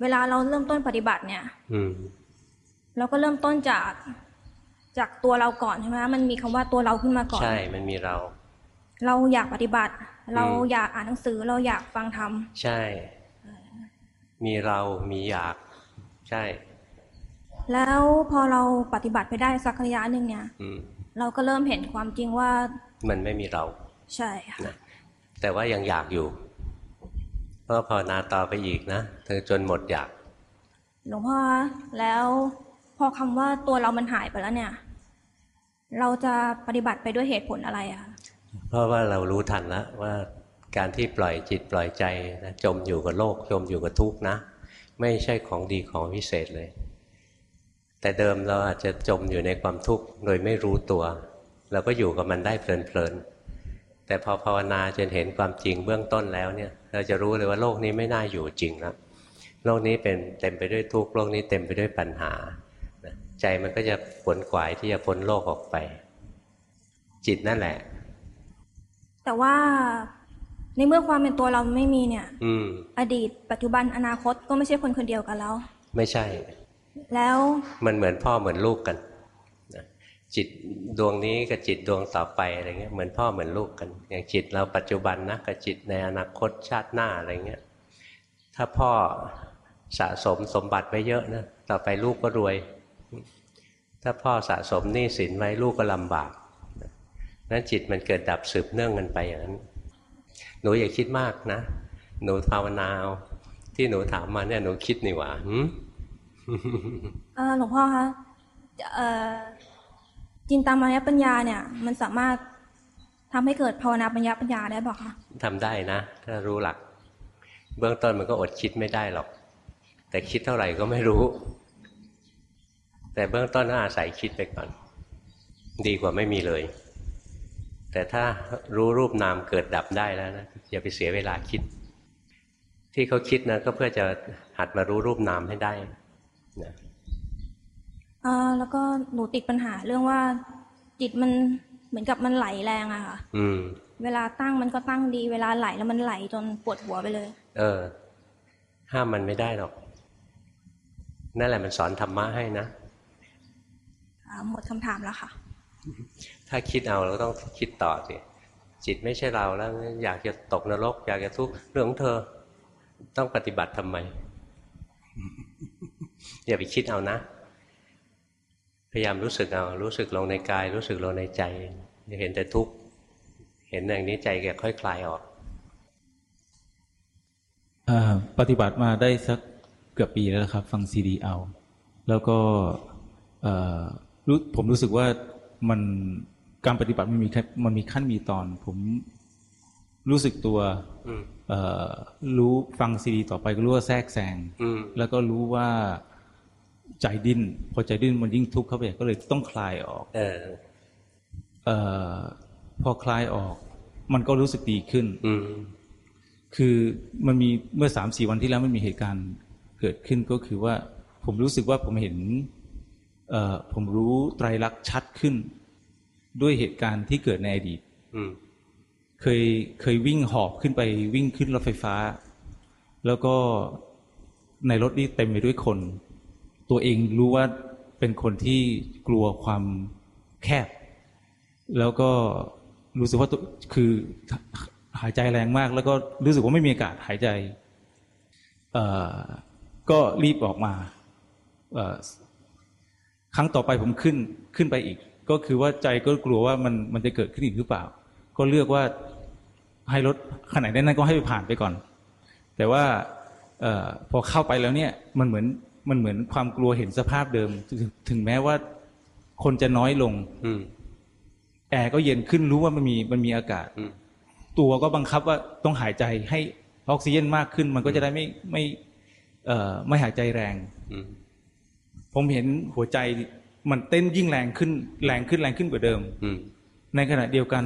เวลาเราเริ่มต้นปฏิบัติเนี่ย อืมเราก็เริ่มต้นจากจากตัวเราก่อนใช่ไหมคะมันมีคำว่าตัวเราขึ้นมาก่อน ใช่ มันมีเรา เราอยากปฏิบัติ เราอืมอยากอ่านหนังสือเราอยากฟังธรรม ใช่ มีเรามีอยาก ใช่ แล้วพอเราปฏิบัติไปได้สักระยะหนึ่งเนี่ยอืมเราก็เริ่มเห็นความจริงว่า มันไม่มีเรา ใช่ค่ะนะแต่ว่ายังอยากอยู่ก็ภาวนาต่อไปอีกนะเธอจนหมดอยาก หลวงพ่อคะแล้วพอคำว่าตัวเรามันหายไปแล้วเนี่ย เราจะปฏิบัติไปด้วยเหตุผลอะไรอะคะเพราะว่าเรารู้ทันแล้วว่า การที่ปล่อยจิตปล่อยใจนะจมอยู่กับโลก จมอยู่กับทุกข์นะ ไม่ใช่ของดีของวิเศษเลย แต่เดิมเราอาจจะจมอยู่ในความทุกข์โดยไม่รู้ตัวเราก็อยู่กับมันได้เพลินๆแต่พอภาวนาจนเห็นความจริงเบื้องต้นแล้วเนี่ย เราจะรู้เลยว่าโลกนี้ไม่น่าอยู่จริงแล้วโลกนี้เป็นเต็มไปด้วยทุกข์โลกนี้เต็มไปด้วยปัญหาใจมันก็จะขวนขวายที่จะพ้นโลกออกไป จิตนั่นแหละ แต่ว่า ในเมื่อความเป็นตัวเราไม่มีเนี่ย อืม อดีต ปัจจุบันอนาคตก็ไม่ใช่คนคนเดียวกันแล้ว ไม่ใช่ แล้วมันเหมือนพ่อเหมือนลูกกันนะจิตดวงนี้กับจิตดวงต่อไปอะไรเงี้ยเหมือนพ่อเหมือนลูกกัน อย่างจิตเราปัจจุบันนะกับจิตในอนาคตชาติหน้าอะไรเงี้ยถ้าพ่อสะสมสมบัติไว้เยอะนะต่อไปลูกก็รวย ถ้าพ่อสะสมหนี้สินไว้ลูกก็ลำบากนั้นจิตมันเกิดดับสืบเนื่องกันไปอย่างนั้น หนูอย่าคิดมากนะ หนูภาวนาเอาที่หนูถามมาเนี่ยหนูคิดนี่หว่าหืมเอ่อหลวงพ่อคะเอ่อจินตามายปัญญาเนี่ย มันสามารถทำให้เกิดภาวนาปัญญาปัญญาได้บอกคะทำได้นะ ถ้ารู้หลัก เบื้องต้นมันก็อดคิดไม่ได้หรอก แต่คิดเท่าไหร่ก็ไม่รู้ แต่เบื้องต้นก็อาศัยคิดไปก่อน ดีกว่าไม่มีเลย แต่ถ้ารู้รูปนามเกิดดับได้แล้วนะอย่าไปเสียเวลาคิด ที่เขาคิดนะก็เพื่อจะหัดมารู้รูปนามให้ได้นะเอ่อแล้วก็หนูติดปัญหาเรื่องว่าจิตมันเหมือนกับมันไหลแรงอะค่ะอืม เวลาตั้งมันก็ตั้งดี เวลาไหลแล้วมันไหลจนปวดหัวไปเลย เออ ห้ามมันไม่ได้หรอก นั่นแหละมันสอนธรรมะให้นะอ่าหมดคำถามแล้วค่ะ ถ้าคิดเอาเราต้องคิดต่อสิจิตไม่ใช่เราแล้ว อยากจะตกนรก อยากจะทุกข์เรื่องของเธอ ต้องปฏิบัติทำไม อย่าไปคิดเอานะ พยายามรู้สึกเอารู้สึกลงในกาย รู้สึกลงในใจอย่าเห็นแต่ทุกข์เห็นอย่างนี้ใจแกค่อยคลายออกอปฏิบัติมาได้สักเกือบปีแล้วครับ ฟังซีดีเอา แล้วก็รู้ผมรู้สึกว่ามัน การปฏิบัติมันมีขั้นมันมีขั้นมีตอน ผมรู้สึกตัวอืมเอ่อรู้ฟังซีดีต่อไปก็รู้ว่าแทรกแซงอืมแล้วก็รู้ว่าใจดิ้นพอใจดิ้นมันยิ่งทุกข์เข้าไปใหญ่ก็เลยต้องคลายออกเออเอ่อพอคลายออก มันก็รู้สึกดีขึ้นอืมคือมันมีเมื่อสามสี่วันที่แล้วมันมีเหตุการณ์เกิดขึ้นก็คือว่า ผมรู้สึกว่าผมเห็นเอ่อผมรู้ไตรลักษณ์ชัดขึ้น ด้วยเหตุการณ์ที่เกิดในอดีตอืมเคยเคยวิ่งหอบขึ้นไปวิ่งขึ้นรถไฟฟ้า แล้วก็ในรถนี่เต็มไปด้วยคน ตัวเองรู้ว่าเป็นคนที่กลัวความแคบ แล้วก็รู้สึกว่าตัวคือหายใจแรงมาก แล้วก็รู้สึกว่าไม่มีอากาศหายใจเอ่อก็รีบออกมาเอ่อครั้งต่อไปผมขึ้นขึ้นไปอีก ก็คือว่าใจก็กลัวว่ามันมันจะเกิดขึ้นอีกหรือเปล่า ก็เลือกว่าให้รถขนาดนั้นก็ให้ไปผ่านไปก่อน แต่ว่าเออพอเข้าไปแล้วเนี่ยมันเหมือนมันเหมือนความกลัวเห็นสภาพเดิม ถึงถึงแม้ว่าคนจะน้อยลงอืมแอร์ก็เย็นขึ้นรู้ว่ามันมีมันมีอากาศอืมตัวก็บังคับว่าต้องหายใจให้ออกซิเจนมากขึ้น มันก็จะได้ไม่ไม่เอ่อไม่หายใจแรงอืมผมเห็นหัวใจ มันเต้นยิ่งแรงขึ้นแรงขึ้นแรงขึ้นกว่าเดิมอืมในขณะเดียวกัน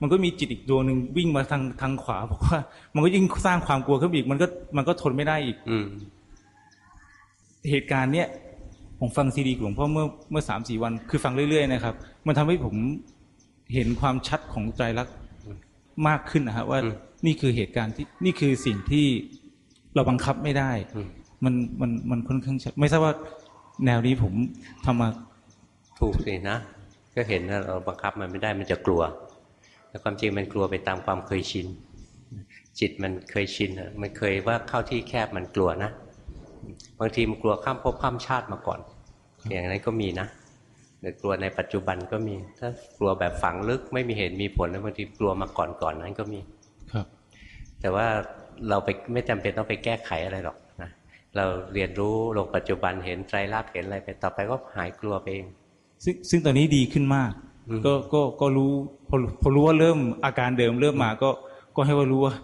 มันก็มีจิตอีกดวงหนึ่งวิ่งมาทางทางขวาบอกว่า มันก็ยิ่งสร้างความกลัวขึ้นอีก มันก็มันก็ทนไม่ได้อีก อืมเหตุการณ์เนี้ยผมฟังซีดีของหลวงพ่อเมื่อเมื่อสามสี่วัน คือฟังเรื่อยๆนะครับ มันทำให้ผมเห็นความชัดของใจรักษณ์มากขึ้นนะฮะว่าอืมนี่คือเหตุการณ์ที่นี่คือสิ่งที่เราบังคับไม่ได้อืมมันมันมันค่อนข้างชัดไม่ทราบว่าแนวนี้ผมทำมา ถูกสินะ ก็เห็นว่าเราบังคับมันไม่ได้มันจะกลัว แต่ความจริงมันกลัวไปตามความเคยชิน จิตมันเคยชินอะมันเคยว่าเข้าที่แคบมันกลัวนะ บางทีมันกลัวข้ามภพข้ามชาติมาก่อน อย่างนั้นก็มีนะหรือกลัวในปัจจุบันก็มี ถ้ากลัวแบบฝังลึกไม่มีเหตุมีผลแล้วบางทีกลัวมาก่อนก่อนนั้นก็มีครับ แต่ว่าเราไปไม่จำเป็นต้องไปแก้ไขอะไรหรอกนะเราเรียนรู้ลงปัจจุบันเห็นไตรลักษณ์เห็นอะไรไปต่อไปก็หายกลัวไปเอง ซึ่งซึ่งตอนนี้ดีขึ้นมากอืมก็ก็ก็รู้พอพอรู้ว่าเริ่มอาการเดิมเริ่มมาก็ก็ให้ว่ารู้ว่า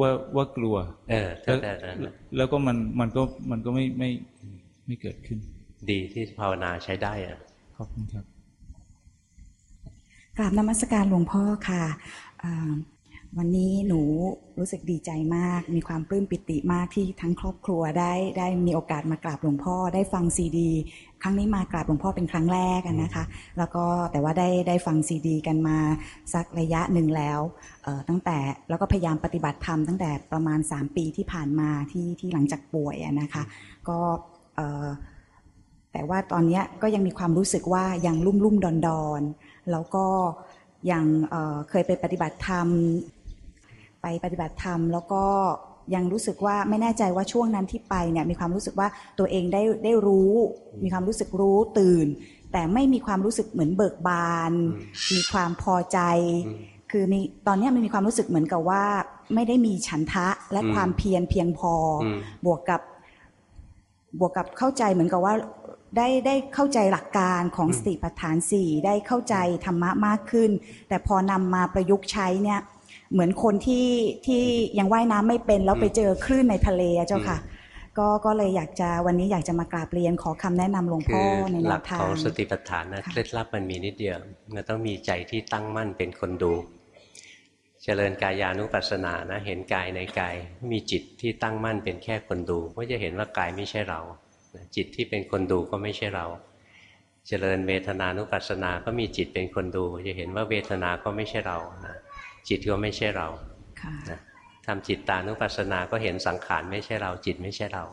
ว่าว่ากลัว เออแล้วแต่แต่นั้นแล้วก็มันมันก็มันก็ไม่ไม่ไม่เกิดขึ้น ดีที่ภาวนาใช้ได้อะขอบคุณครับกราบนมัสการหลวงพ่อค่ะอ่า วันนี้หนูรู้สึกดีใจมาก มีความปลื้มปิติมากที่ทั้งครอบครัวได้ได้มีโอกาสมากราบหลวงพ่อได้ฟังซีดี ครั้งนี้มากราบหลวงพ่อเป็นครั้งแรกนะคะ แล้วก็แต่ว่าได้ได้ฟังซีดี กันมาสักระยะหนึ่งแล้วตั้งแต่แล้วก็พยายามปฏิบัติธรรมตั้งแต่ประมาณ 3 ปีที่ผ่านมาที่ที่หลังจากป่วยนะคะ ก็แต่ว่าตอนนี้ก็ยังมีความรู้สึกว่ายังลุ่มลุ่มดอนดอนแล้วก็ยังเเคยไปปฏิบัติธรรม ไปปฏิบัติธรรม แล้วก็ยังรู้สึกว่าไม่แน่ใจว่าช่วงนั้นที่ไปเนี่ยมีความรู้สึกว่าตัวเองได้ได้รู้ มีความรู้สึกรู้ตื่น แต่ไม่มีความรู้สึกเหมือนเบิกบาน มีความพอใจอืมคือมีตอนเนี้ยมันมีความรู้สึกเหมือนกับว่า ไม่ได้มีฉันทะและอืมความเพียรเพียงพออมบวกกับบวกกับเข้าใจเหมือนกับว่าได้ได้เข้าใจหลักการของสติปัฏฐานสี่ได้เข้าใจธรรมะมากขึ้น แต่พอนำมาประยุกต์ใช้เนี่ย เหมือนคนที่ที่ยังว่ายน้ำไม่เป็นแล้วไปเจอคลื่นในทะเลอะเจ้าค่ะ ก็ก็เลยอยากจะวันนี้อยากจะมากราบเรียนขอคำแนะนำหลวงคืพ่ออในหแนลัวกทาของงสติปัฏฐานนะค่ะเคล็ดลับมันมีนิดเดียวมันต้องมีใจที่ตั้งมั่นเป็นคนดู เจริญกายานุปัสสนานะเห็นกายในกายมีจิตที่ตั้งมั่นเป็นแค่คนดูก็จะเห็นว่ากายไม่ใช่เรา จิตที่เป็นคนดูก็ไม่ใช่เราเจริญเวทนานุปัสสนา ก็มีจิตเป็นคนดู จะเห็นว่าเวทนาก็ไม่ใช่เรานะ จิตก็ไม่ใช่เราค่ะนะทำจิตตานุปัสสนาก็เห็นสังขารไม่ใช่เรา จิตไม่ใช่เรา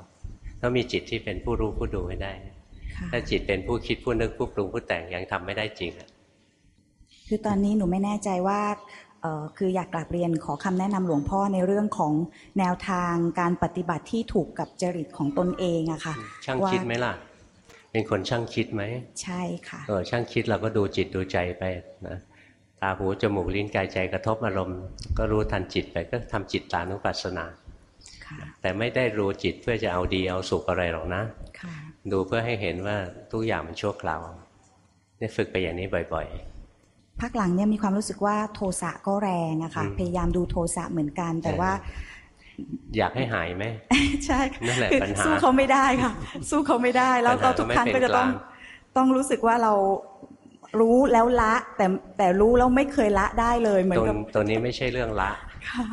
ต้องมีจิตที่เป็นผู้รู้ผู้ดูให้ได้ค่ะถ้าจิตเป็นผู้คิดผู้นึกผู้ปรุงผู้แต่งยังทำไม่ได้จริงอะคือตอนนี้หนูไม่แน่ใจว่าเอ่อคืออยากกราบเรียนขอคำแนะนำหลวงพ่อในเรื่องของแนวทางการปฏิบัติที่ถูกกับจริตของตนเองอะค่ะ ช่างว่าคิดไหมล่ะ เป็นคนช่างคิดไหม ใช่ค่ะเออช่างคิดเราก็ดูจิตดูใจไปนะ ตาหูจมูกลิ้นกายใจกระทบอารมณ์ ก็รู้ทันจิตไปก็ทำจิตตานุปัสสนาค่ะแต่ไม่ได้รู้จิตเพื่อจะเอาดีเอาสุขอะไรหรอกนะค่ะดูเพื่อให้เห็นว่าทุกอย่างมันชั่วคราวเนี่ยฝึกไปอย่างนี้บ่อยพักหลังเนี่ยมีความรู้สึกว่าโทสะก็แรงอะค่ะอืมพยายามดูโทสะเหมือนกันแต่ว่าๆอยากให้หายไหมใช่นั่นแหละคือปัญหาสู้เขาไม่ได้ค่ะ สู้เขาไม่ได้แล้วก็ปัญหาทุกครั้งไม่เป็ก็นจะต้องกลางต้องรู้สึกว่าเรา รู้แล้วละ แต่แต่รู้แล้วไม่เคยละได้เลยเหมือตนรงกับตัวนี้ไม่ใช่เรื่องละค่ะ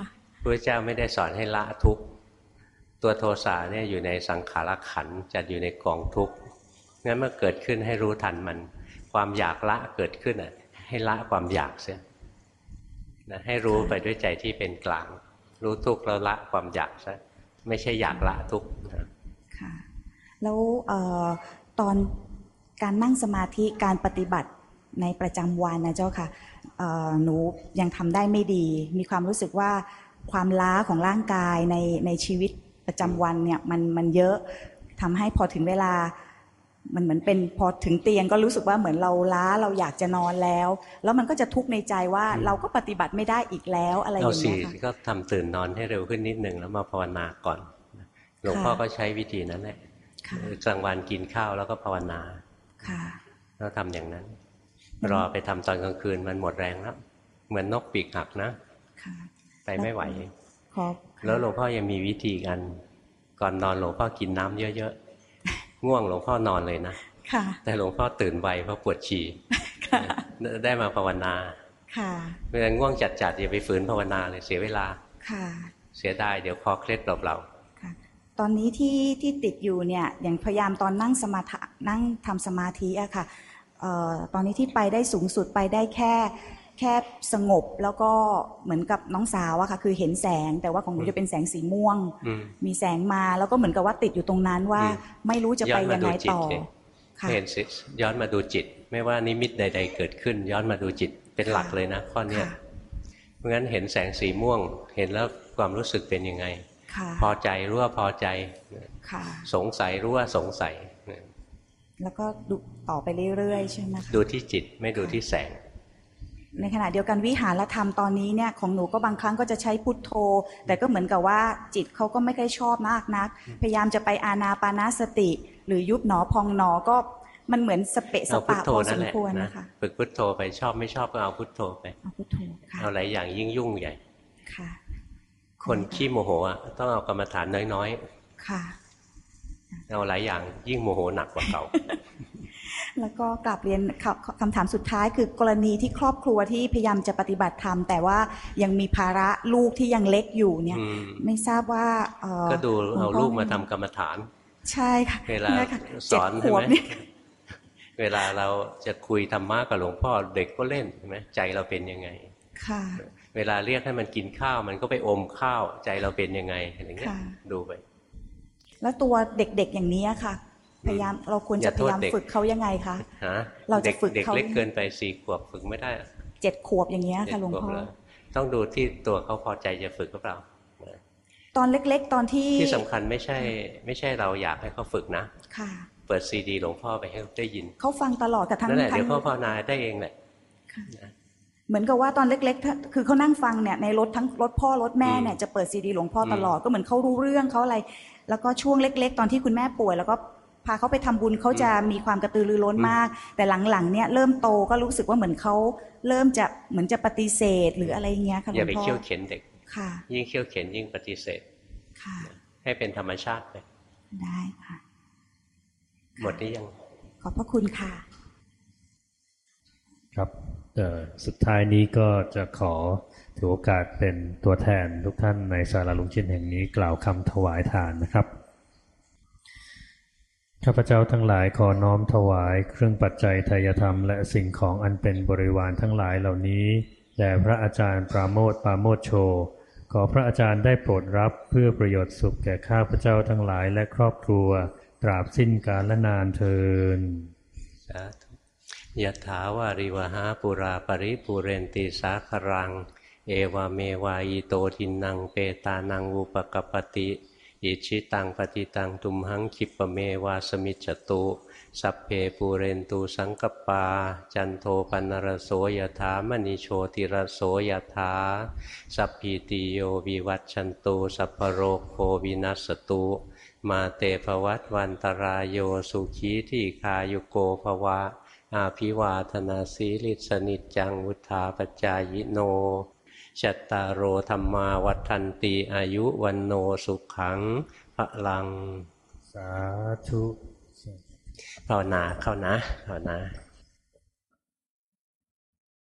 พระเจ้าไม่ได้สอนให้ละทุกข์ตัวโทสะเนี่ยอยู่ในสังขารขันธ์จัดอยู่ในกองทุกข์งั้นเมื่อเกิดขึ้นให้รู้ทันมัน ความอยากละเกิดขึ้นอะ ให้ละความอยากเสียนะให้รู้ไปด้วยใจที่เป็นกลาง รู้ทุกข์แล้วละความอยากซะไม่ใช่อยากละทุกข์นะค่ะแล้วเอ่อตอนการนั่งสมาธิการปฏิบัติ ในประจำวันนะเจ้าค่ะเอ่อหนูยังทำได้ไม่ดี มีความรู้สึกว่าความล้าของร่างกายในในชีวิตประจำวันเนี่ยมันมันเยอะทำให้พอถึงเวลา มันเหมือนเป็นพอถึงเตียงก็รู้สึกว่าเหมือนเราล้าเราอยากจะนอนแล้ว แล้วมันก็จะทุกข์ในใจว่าเราก็ปฏิบัติไม่ได้อีกแล้วอะไรอเอาย่างสิเงี้ยค่ะก็ทำตื่นนอนให้เร็วขึ้นนิดหนึ่งแล้วมาภาวนาก่อนหลวงพ่อก็ใช้วิธีนั้นแหละค่ะกลางวันกินข้าวแล้วก็ภาวนาค่ะแล้วทำอย่างนั้น รอไปทำตอนกลางคืนมันหมดแรงแล้วเหมือนนกปีกหักนะค่ะไปไม่ไหวขอบแล้วหลวงพ่อยังมีวิธีกัน ก่อนนอนหลวงพ่อกินน้ำเยอะๆง่วงหลวงพ่อนอนเลยนะค่ะ แต่หลวงพ่อตื่นไวเพราะปวดฉี่ได้มาภาวนา ค่ะเวลาง่วงจัดๆอย่าไปฝืนภาวนาเลยเสียเวลา ค่ะ เสียดายเดี๋ยวคอเคล็ดเปล่าตอนนี้ที่ที่ติดอยู่เนี่ย อย่างพยายามตอนนั่งสมาธินั่งทำสมาธิอะค่ะเอ่อ ตอนนี้ที่ไปได้สูงสุดไปได้แค่แค่สงบแล้วก็เหมือนกับน้องสาวอะค่ะคือเห็นแสงแต่ว่าของหนูจะเป็นแสงสีม่วงๆอืมมีแสงมาแล้วก็เหมือนกับว่าติดอยู่ตรงนั้นว่าอืมไม่รู้จะไปยังไงต่อสิค่ะเห็นสิย้อนมาดูจิต ไม่ว่านิมิตใด ๆ เกิดขึ้น ย้อนมาดูจิตเป็นหลักเลยนะข้อเนี้ยเพราะงั้นเห็นแสงสีม่วง เห็นแล้วความรู้สึกเป็นยังไงค่ะพอใจรู้ว่าพอใจค่ะสงสัยรู้ว่าสงสัย แล้วก็ดูต่อไปเรื่อยๆใช่ไหมคะดูที่จิตไม่ดูที่แสง ในขณะเดียวกันวิหารธรรมตอนนี้เนี่ยของหนูก็บางครั้งก็จะใช้พุทโธ แต่ก็เหมือนกับว่าจิตเขาก็ไม่ค่อยชอบมากนัก พยายามจะไปอานาปานาสติ หรือยุบหนอพองหนอก็มันเหมือนสเปะสเอาพุทปะโธพอนั่สนมแหละควรนะนะคะฝึกพุทโธไปชอบไม่ชอบก็เอาพุทโธไปเอาพุทโธค่ะเอาหลายอย่างยิ่งยุ่งใหญ่ค่ะ คนขี้โมโหอะต้องเอากรรมฐานน้อยค่ะๆ เอาหลายอย่างยิ่งโมโหหนักกว่าเก่า แล้วก็กลับเรียนคำคำถามสุดท้ายคือกรณีที่ครอบครัวที่พยายามจะปฏิบัติธรรมแต่ว่ายังมีภาระลูกที่ยังเล็กอยู่เนี่ยอืมไม่ทราบว่าเอ่อก็ดูหวเอางพ่ลูกมาทำกรรมฐาน ใช่ค่ะเวลานี่ยค่ะสอนเจ็ดขใช่วไหบมเนี่ยเวลาเราจะคุยธรรมะกับหลวงพ่อเด็กก็เล่นใช่ไหมใจเราเป็นยังไง ค่ะ เวลาเรียกให้มันกินข้าวมันก็ไปอมข้าวใจเราเป็นยังไงอะไรเงี้ยค่ะดูไป แล้วตัวเด็กๆอย่างนี้ค่ะ พยายามเราควรอย่าจะพโทษยายามเด็กฝึกเขายังไงคะฮะเราจะด็กฝึกเด็กเขาเล็กเกินไปสี่ขวบฝึกไม่ได้เจ็ดขวบอย่างเงี้ยเจ็ค่ะดหลวงขวบพ่อเลยต้องดูที่ตัวเขาพอใจจะฝึกหรือเปล่าตอนเล็ก ๆ ตอนที่ที่สำคัญไม่ใช่ ไม่ใช่เราอยากให้เขาฝึกนะค่ะ เปิดซีดีหลวงพ่อไปให้เขาได้ยินเขาฟังตลอดกับทั้งนั่นแหละทั้เดี๋ยงวเขาภาวนาได้เองแหละเหมือนกับว่าตอนเล็กๆถ้าคือเขานั่งฟังเนี่ยในรถทั้งรถพ่อรถแม่เนี่ยจะเปิดซีดีหลวงพ่อตลอดก็เหมือนเขารู้เรื่องเขาอะไร แล้วก็ช่วงเล็ก ๆ ตอนที่คุณแม่ป่วย แล้วก็พาเขาไปทำบุญเขาจะมีความกระตือรือร้นมาก แต่หลังๆเนี่ยเริ่มโตก็รู้สึกว่าเหมือนเขาเริ่มจะเหมือนจะปฏิเสธหรืออะไรเงี้ยค่ะหลอย่าวงไปพ่อเคี่ยวเข็นเด็กค่ะ ยิ่งเคี่ยวเข็นยิ่งปฏิเสธค่ะ ให้เป็นธรรมชาติไปได้ค่ะ หมดหรือยัง ขอบพระคุณค่ะ ครับเอ่อสุดท้ายนี้ก็จะขอ ถือโอกาสเป็นตัวแทนทุกท่านในศาลาลุงชินแห่งนี้กล่าวคำถวายทานนะครับ ข้าพเจ้าทั้งหลายขอน้อมถวายเครื่องปัจจัยทายธรรม และสิ่งของอันเป็นบริวารทั้งหลายเหล่านี้แด่พระอาจารย์ปราโมทปราโมทโช ขอพระอาจารย์ได้โปรดรับเพื่อประโยชน์สุขแก่ข้าพเจ้าทั้งหลายและครอบครัว ตราบสิ้นกาลนานเทินสาธุยะถาวาริวหาปุราปริปุเรนติสาครัง เอวเมวายโตทินังเปตานังอุปกปปติ อิชิตังปฏิตังตุมหังคิปะเมวาสมิจตุสัพเพปูเรนตูสังกปา จันโทปนรโสยถามณิโชติรโสยถาสัพพีติโยวิวัตชันตุสัพโรโควินัสตุมาเตภวัตวันตรายโยสุขีที่คายุโกภวะ อาภิวาธนาสีลิสนิจจังวุธาปจายโน ชัตตารโอธรรมาวัฏันตีอายุวันโนสุขังพระลัง สาธุภาวนาเข้านะภาวนา